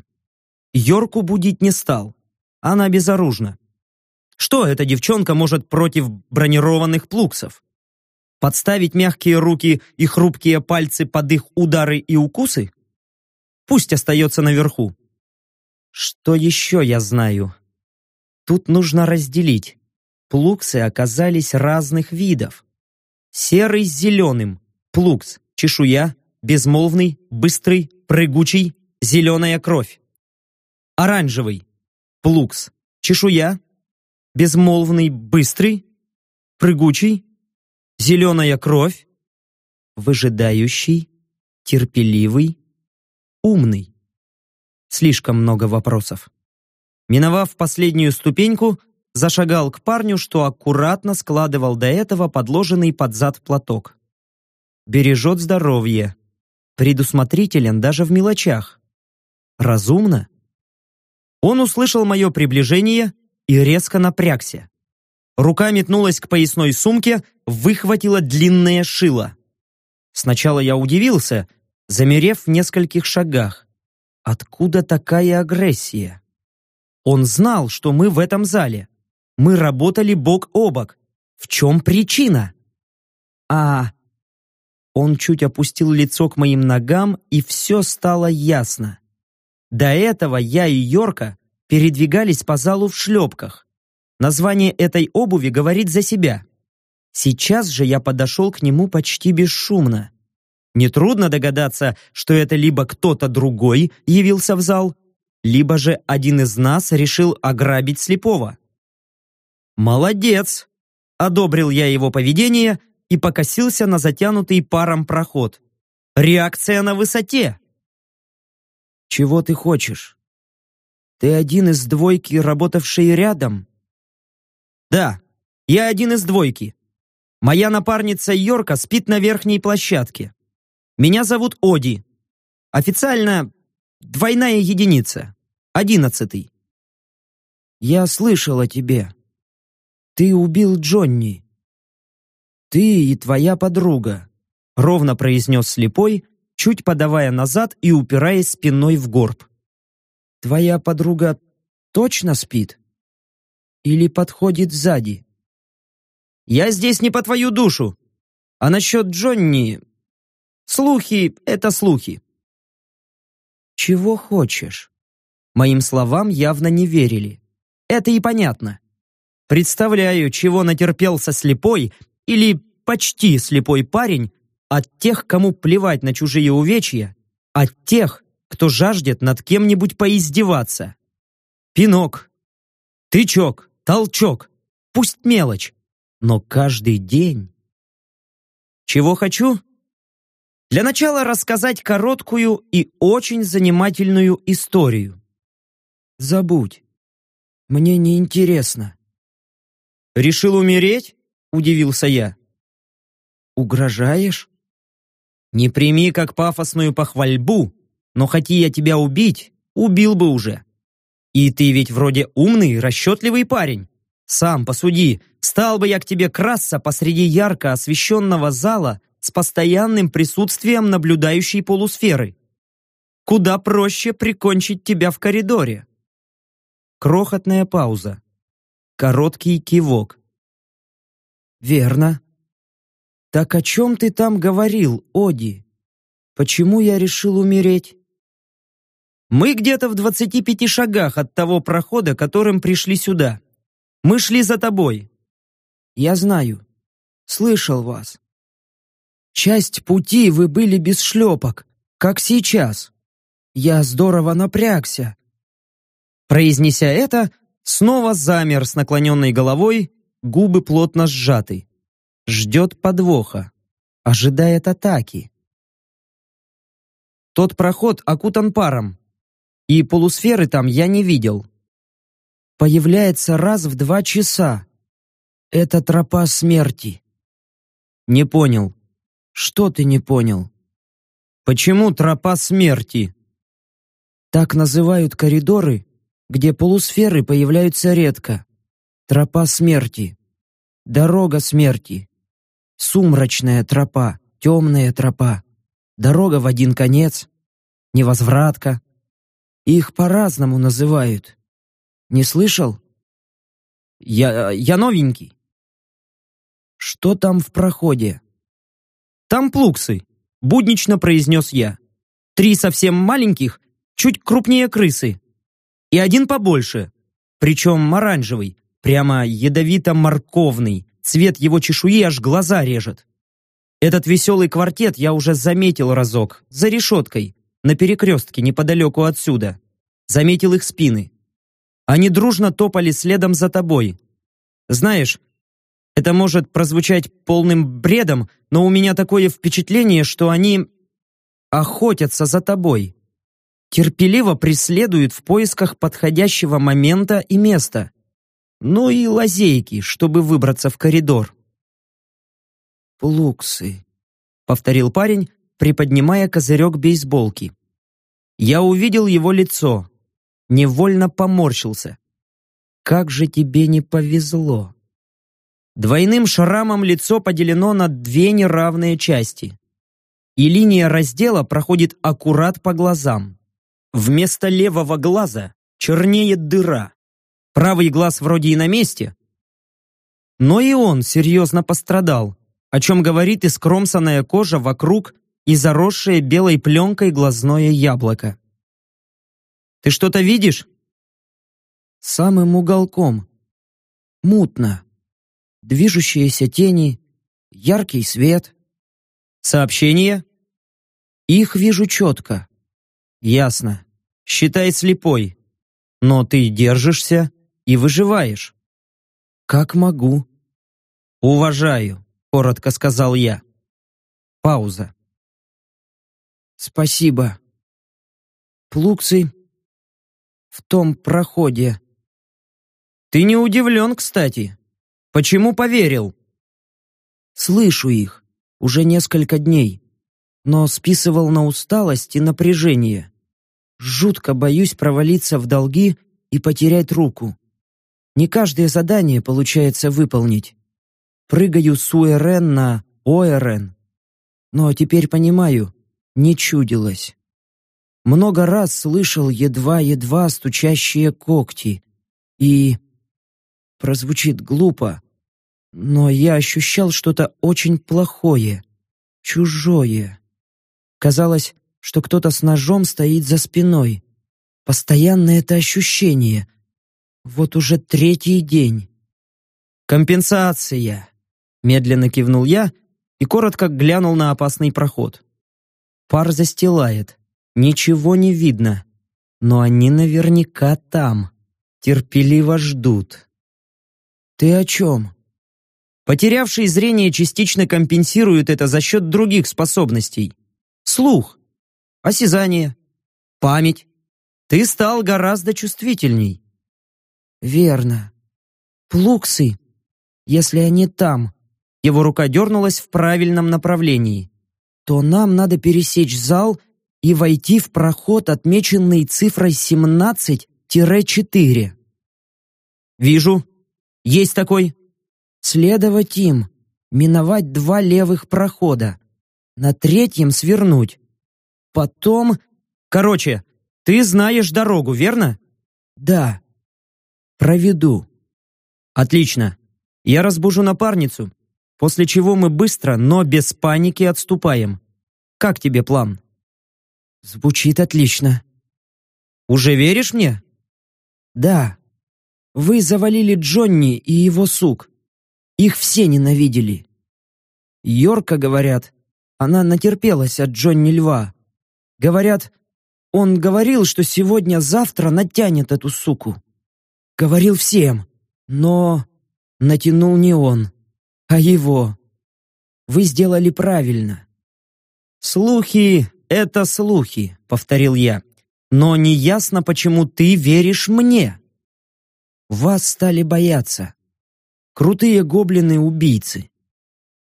Йорку будить не стал. Она безоружна. Что эта девчонка может против бронированных плуксов? Подставить мягкие руки и хрупкие пальцы под их удары и укусы? Пусть остается наверху. Что еще я знаю? Тут нужно разделить. Плуксы оказались разных видов. Серый с зеленым. Плукс, чешуя, безмолвный, быстрый, прыгучий, зеленая кровь. Оранжевый. Плукс, чешуя, безмолвный, быстрый, прыгучий, зеленая кровь, выжидающий, терпеливый, умный. Слишком много вопросов. Миновав последнюю ступеньку, зашагал к парню, что аккуратно складывал до этого подложенный под зад платок. Бережет здоровье. Предусмотрителен даже в мелочах. Разумно. Он услышал мое приближение и резко напрягся. Рука метнулась к поясной сумке, выхватила длинное шило. Сначала я удивился, замерев в нескольких шагах. Откуда такая агрессия? Он знал, что мы в этом зале. Мы работали бок о бок. В чем причина? А... Он чуть опустил лицо к моим ногам, и все стало ясно. До этого я и Йорка передвигались по залу в шлепках. Название этой обуви говорит за себя. Сейчас же я подошел к нему почти бесшумно. Нетрудно догадаться, что это либо кто-то другой явился в зал, либо же один из нас решил ограбить слепого. «Молодец!» — одобрил я его поведение и покосился на затянутый паром проход. «Реакция на высоте!» «Чего ты хочешь? Ты один из двойки, работавший рядом?» «Да, я один из двойки. Моя напарница Йорка спит на верхней площадке. Меня зовут Оди. Официально двойная единица. Одиннадцатый. Я слышал о тебе. Ты убил Джонни. Ты и твоя подруга, ровно произнес слепой, чуть подавая назад и упираясь спиной в горб. Твоя подруга точно спит? Или подходит сзади? Я здесь не по твою душу. А насчет Джонни... Слухи — это слухи. Чего хочешь? Моим словам явно не верили. Это и понятно. Представляю, чего натерпелся слепой или почти слепой парень от тех, кому плевать на чужие увечья, от тех, кто жаждет над кем-нибудь поиздеваться. Пинок, тычок, толчок, пусть мелочь, но каждый день. Чего хочу? Для начала рассказать короткую и очень занимательную историю. Забудь. Мне не интересно. Решил умереть? Удивился я. Угрожаешь? Не прими как пафосную похвальбу, но хоти я тебя убить, убил бы уже. И ты ведь вроде умный, расчетливый парень. Сам посуди, стал бы я к тебе красться посреди ярко освещенного зала с постоянным присутствием наблюдающей полусферы. Куда проще прикончить тебя в коридоре. Крохотная пауза. Короткий кивок. Верно. Так о чем ты там говорил, Оди? Почему я решил умереть? Мы где-то в 25 шагах от того прохода, которым пришли сюда. Мы шли за тобой. Я знаю. Слышал вас. Часть пути вы были без шлепок, как сейчас. Я здорово напрягся. Произнеся это, снова замер с наклоненной головой, губы плотно сжаты. Ждет подвоха, ожидает атаки. Тот проход окутан паром, и полусферы там я не видел появляется раз в два часа. Это тропа смерти. Не понял. Что ты не понял? Почему тропа смерти? Так называют коридоры, где полусферы появляются редко. Тропа смерти. Дорога смерти. Сумрачная тропа, темная тропа. Дорога в один конец. Невозвратка. Их по-разному называют. Не слышал? Я... я новенький. Что там в проходе? Там плуксы, буднично произнес я. Три совсем маленьких, чуть крупнее крысы. И один побольше, причем оранжевый, прямо ядовито-морковный. Цвет его чешуи аж глаза режет. Этот веселый квартет я уже заметил разок, за решеткой, на перекрестке неподалеку отсюда. Заметил их спины. Они дружно топали следом за тобой. Знаешь, это может прозвучать полным бредом, но у меня такое впечатление, что они охотятся за тобой. терпеливо преследует в поисках подходящего момента и места. Ну и лазейки, чтобы выбраться в коридор. «Плуксы», — повторил парень, приподнимая козырек бейсболки. Я увидел его лицо, невольно поморщился. «Как же тебе не повезло!» Двойным шрамом лицо поделено на две неравные части. И линия раздела проходит аккурат по глазам. Вместо левого глаза чернеет дыра. Правый глаз вроде и на месте. Но и он серьезно пострадал, о чем говорит и скромсанная кожа вокруг и заросшее белой пленкой глазное яблоко. «Ты что-то видишь?» «Самым уголком. Мутно. Движущиеся тени, яркий свет». «Сообщение?» «Их вижу четко». «Ясно. Считай слепой. Но ты держишься и выживаешь». «Как могу». «Уважаю», — коротко сказал я. Пауза. «Спасибо. Плуксы в том проходе». «Ты не удивлен, кстати. Почему поверил?» «Слышу их. Уже несколько дней. Но списывал на усталость и напряжение. Жутко боюсь провалиться в долги и потерять руку. Не каждое задание получается выполнить. Прыгаю с УРН на ОРН. Но теперь понимаю, не чудилось. Много раз слышал едва-едва стучащие когти. И... Прозвучит глупо, но я ощущал что-то очень плохое, чужое. Казалось, что кто-то с ножом стоит за спиной. Постоянное это ощущение. Вот уже третий день. «Компенсация!» Медленно кивнул я и коротко глянул на опасный проход. Пар застилает. Ничего не видно. Но они наверняка там. Терпеливо ждут. «Ты о чем?» Потерявший зрение частично компенсирует это за счет других способностей. Слух, осязание, память. Ты стал гораздо чувствительней. Верно. Плуксы, если они там, его рука дернулась в правильном направлении. То нам надо пересечь зал и войти в проход, отмеченный цифрой 17-4. Вижу. Есть такой. Следовать им, миновать два левых прохода. На третьем свернуть. Потом... Короче, ты знаешь дорогу, верно? Да. Проведу. Отлично. Я разбужу напарницу, после чего мы быстро, но без паники отступаем. Как тебе план? Звучит отлично. Уже веришь мне? Да. Вы завалили Джонни и его сук. Их все ненавидели. Йорка, говорят, она натерпелась от Джонни Льва. Говорят, он говорил, что сегодня-завтра натянет эту суку. Говорил всем, но натянул не он а его. Вы сделали правильно. Слухи — это слухи, повторил я. Но неясно, почему ты веришь мне. Вас стали бояться. Крутые гоблины-убийцы.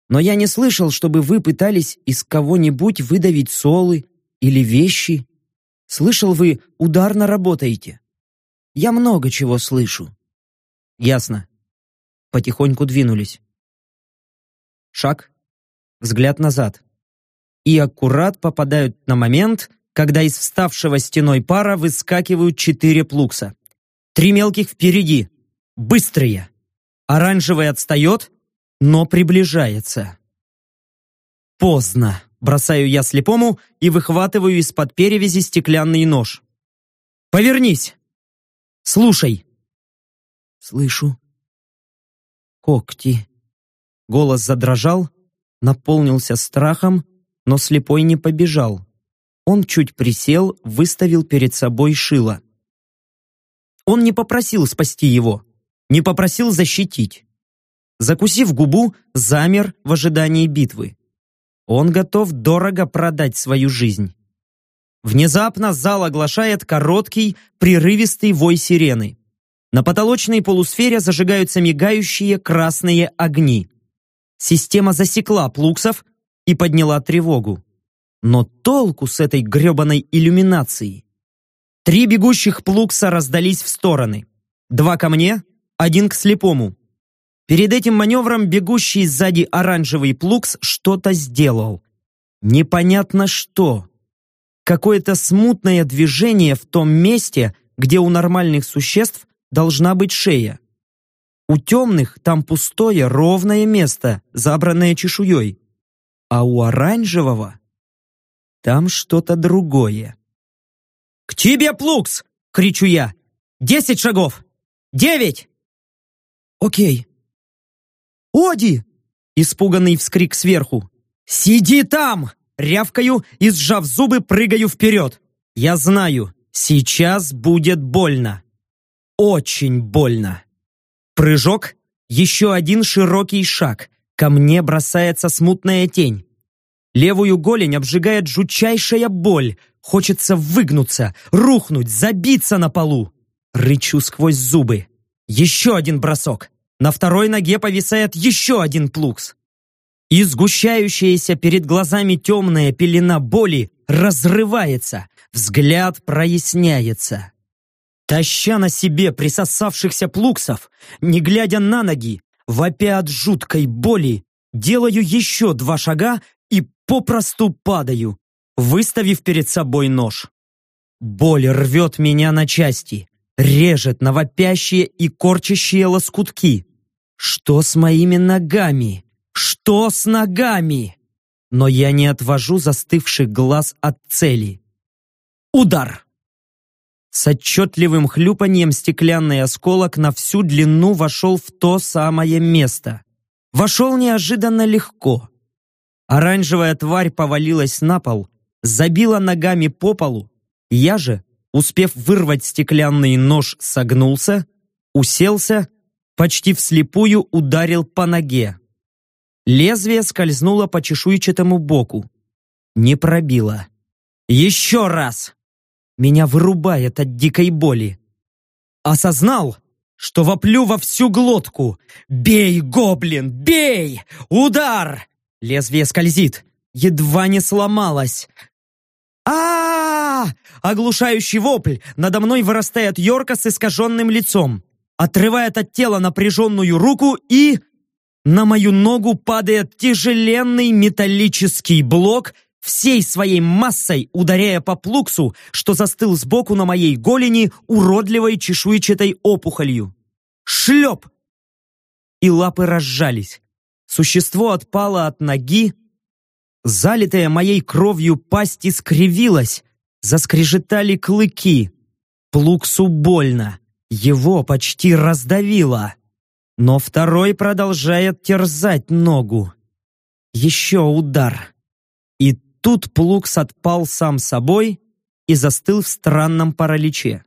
Но я не слышал, чтобы вы пытались из кого-нибудь выдавить солы или вещи. Слышал, вы ударно работаете. Я много чего слышу. Ясно. Потихоньку двинулись. Шаг, взгляд назад. И аккурат попадают на момент, когда из вставшего стеной пара выскакивают четыре плукса. Три мелких впереди. Быстрые. Оранжевый отстает, но приближается. Поздно. Бросаю я слепому и выхватываю из-под перевязи стеклянный нож. «Повернись! Слушай!» «Слышу. Когти. Голос задрожал, наполнился страхом, но слепой не побежал. Он чуть присел, выставил перед собой шило. Он не попросил спасти его, не попросил защитить. Закусив губу, замер в ожидании битвы. Он готов дорого продать свою жизнь. Внезапно зал оглашает короткий, прерывистый вой сирены. На потолочной полусфере зажигаются мигающие красные огни. Система засекла плуксов и подняла тревогу. Но толку с этой гребаной иллюминацией? Три бегущих плукса раздались в стороны. Два ко мне, один к слепому. Перед этим маневром бегущий сзади оранжевый плукс что-то сделал. Непонятно что. Какое-то смутное движение в том месте, где у нормальных существ должна быть шея. У темных там пустое, ровное место, забранное чешуей. А у оранжевого там что-то другое. «К тебе, Плукс!» — кричу я. «Десять шагов! Девять!» «Окей». «Оди!» — испуганный вскрик сверху. «Сиди там!» — рявкаю и, сжав зубы, прыгаю вперед. Я знаю, сейчас будет больно. Очень больно. Прыжок, еще один широкий шаг. Ко мне бросается смутная тень. Левую голень обжигает жутчайшая боль. Хочется выгнуться, рухнуть, забиться на полу. Рычу сквозь зубы. Еще один бросок. На второй ноге повисает еще один плукс. И сгущающаяся перед глазами темная пелена боли разрывается, взгляд проясняется. Таща на себе присосавшихся плуксов, не глядя на ноги, вопя от жуткой боли, делаю еще два шага и попросту падаю, выставив перед собой нож. Боль рвет меня на части, режет на вопящие и корчащие лоскутки. Что с моими ногами? Что с ногами? Но я не отвожу застывших глаз от цели. Удар! С отчетливым хлюпанием стеклянный осколок на всю длину вошел в то самое место. Вошел неожиданно легко. Оранжевая тварь повалилась на пол, забила ногами по полу. Я же, успев вырвать стеклянный нож, согнулся, уселся, почти вслепую ударил по ноге. Лезвие скользнуло по чешуйчатому боку. Не пробило. Еще раз! Меня вырубает от дикой боли. Осознал, что воплю во всю глотку. «Бей, гоблин, бей! Удар!» Лезвие скользит, едва не сломалось. а, -а, -а Оглушающий вопль надо мной вырастает Йорка с искаженным лицом, отрывает от тела напряженную руку и... На мою ногу падает тяжеленный металлический блок всей своей массой ударяя по плуксу, что застыл сбоку на моей голени уродливой чешуйчатой опухолью. Шлеп! И лапы разжались. Существо отпало от ноги, залитая моей кровью пасть искривилась, заскрежетали клыки. Плуксу больно, его почти раздавило. Но второй продолжает терзать ногу. Еще удар. Тут Плукс отпал сам собой и застыл в странном параличе.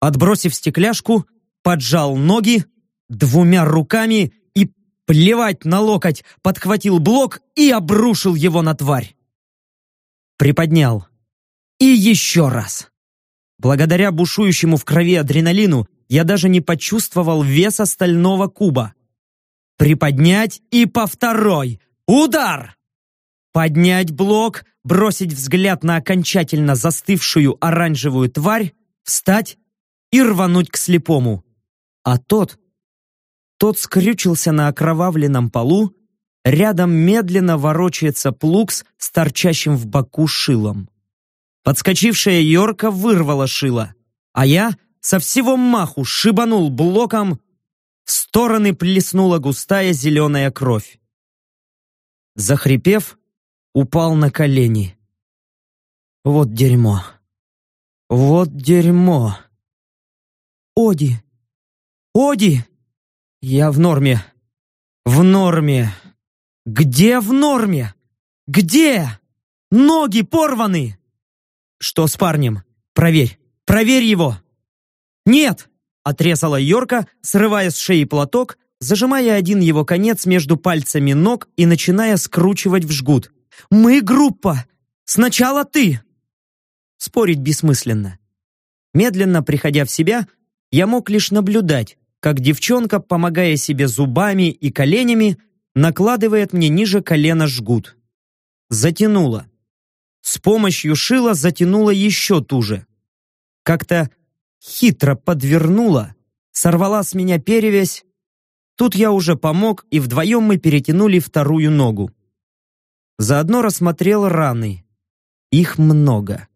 Отбросив стекляшку, поджал ноги, двумя руками и, плевать на локоть, подхватил блок и обрушил его на тварь. Приподнял. И еще раз. Благодаря бушующему в крови адреналину я даже не почувствовал вес остального куба. Приподнять и по второй. Удар! Поднять блок, бросить взгляд на окончательно застывшую оранжевую тварь, встать и рвануть к слепому. А тот... Тот скрючился на окровавленном полу, рядом медленно ворочается плукс с торчащим в боку шилом. Подскочившая Йорка вырвала шило, а я со всего маху шибанул блоком, в стороны плеснула густая зеленая кровь. Захрипев, упал на колени. Вот дерьмо. Вот дерьмо. Оди! Оди! Я в норме. В норме. Где в норме? Где? Ноги порваны! Что с парнем? Проверь. Проверь его. Нет! Отрезала Йорка, срывая с шеи платок, зажимая один его конец между пальцами ног и начиная скручивать в жгут. Мы группа. Сначала ты. Спорить бессмысленно. Медленно приходя в себя, я мог лишь наблюдать, как девчонка, помогая себе зубами и коленями, накладывает мне ниже колена жгут. Затянула. С помощью шила затянула еще туже. Как-то хитро подвернула, сорвала с меня перевязь. Тут я уже помог, и вдвоем мы перетянули вторую ногу. Заодно рассмотрел раны. Их много.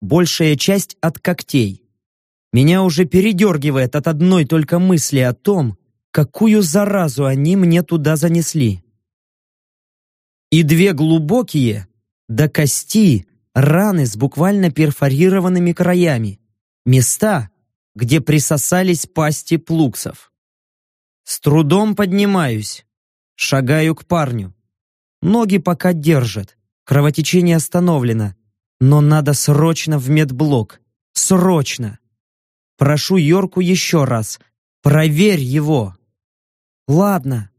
Большая часть от когтей. Меня уже передергивает от одной только мысли о том, какую заразу они мне туда занесли. И две глубокие, до кости, раны с буквально перфорированными краями. Места, где присосались пасти плуксов. С трудом поднимаюсь, шагаю к парню. Ноги пока держат, кровотечение остановлено, но надо срочно в медблок. Срочно! Прошу Йорку еще раз. Проверь его. Ладно.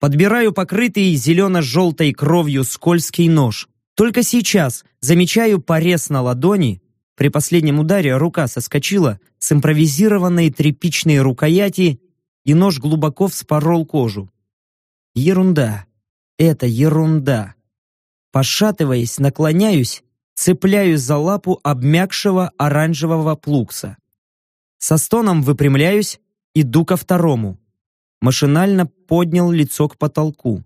Подбираю покрытый зелено-желтой кровью скользкий нож. Только сейчас замечаю порез на ладони. При последнем ударе рука соскочила с импровизированной тряпичной рукояти, и нож глубоко вспорол кожу. Ерунда. Это ерунда. Пошатываясь, наклоняюсь, цепляюсь за лапу обмякшего оранжевого плукса. Со стоном выпрямляюсь, иду ко второму. Машинально поднял лицо к потолку.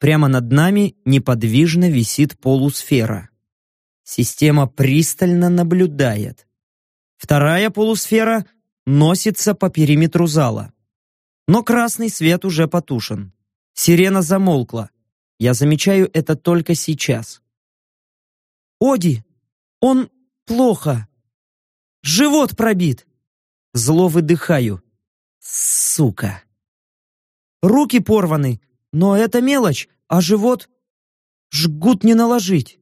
Прямо над нами неподвижно висит полусфера. Система пристально наблюдает. Вторая полусфера носится по периметру зала. Но красный свет уже потушен. Сирена замолкла. Я замечаю это только сейчас. «Оди! Он плохо! Живот пробит!» Зло выдыхаю. Сука. Руки порваны, но это мелочь, а живот жгут не наложить.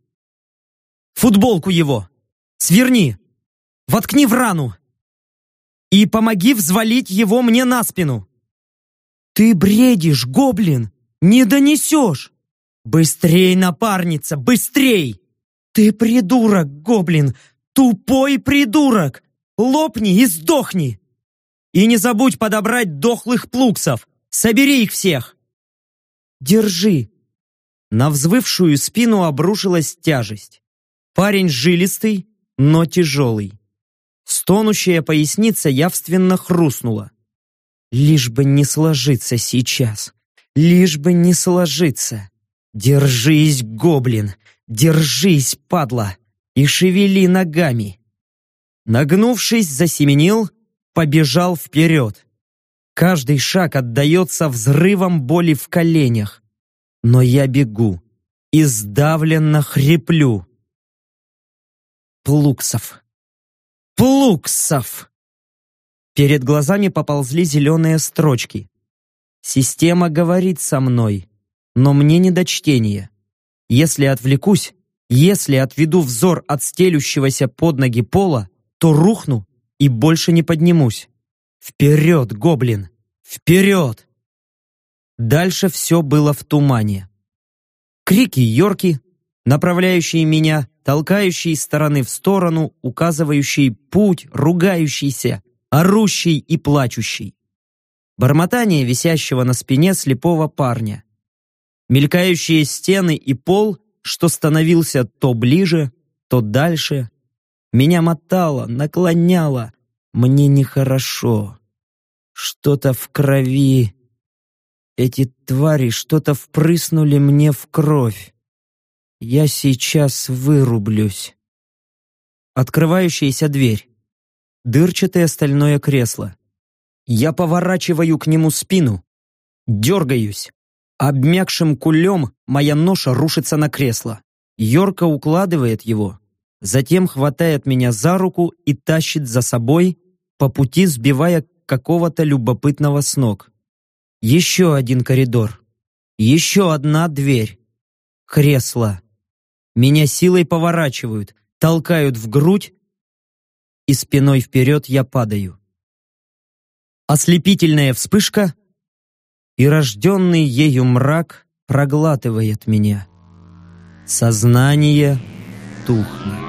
Футболку его. Сверни. Воткни в рану. И помоги взвалить его мне на спину. Ты бредишь, гоблин. Не донесешь. Быстрей, напарница, быстрей. Ты придурок, гоблин. Тупой придурок. Лопни и сдохни! И не забудь подобрать дохлых плуксов! Собери их всех!» «Держи!» На взвывшую спину обрушилась тяжесть. Парень жилистый, но тяжелый. Стонущая поясница явственно хрустнула. Лишь бы не сложиться сейчас. Лишь бы не сложиться. Держись, гоблин! Держись, падла! И шевели ногами! Нагнувшись, засеменил, побежал вперед. Каждый шаг отдается взрывом боли в коленях. Но я бегу и сдавленно хриплю. Плуксов. Плуксов! Перед глазами поползли зеленые строчки. Система говорит со мной, но мне не до чтения. Если отвлекусь, если отведу взор от стелющегося под ноги пола, то рухну и больше не поднимусь. Вперед, гоблин! Вперед! Дальше все было в тумане. Крики Йорки, направляющие меня, толкающие стороны в сторону, указывающие путь, ругающийся, орущий и плачущий. Бормотание висящего на спине слепого парня. Мелькающие стены и пол, что становился то ближе, то дальше, меня мотало, наклоняло. Мне нехорошо. Что-то в крови. Эти твари что-то впрыснули мне в кровь. Я сейчас вырублюсь. Открывающаяся дверь. Дырчатое стальное кресло. Я поворачиваю к нему спину. Дергаюсь. Обмякшим кулем моя ноша рушится на кресло. Йорка укладывает его, затем хватает меня за руку и тащит за собой, по пути сбивая какого-то любопытного с ног. Еще один коридор. Еще одна дверь. Кресло. Меня силой поворачивают, толкают в грудь, и спиной вперед я падаю. Ослепительная вспышка, и рожденный ею мрак проглатывает меня. Сознание потухнет.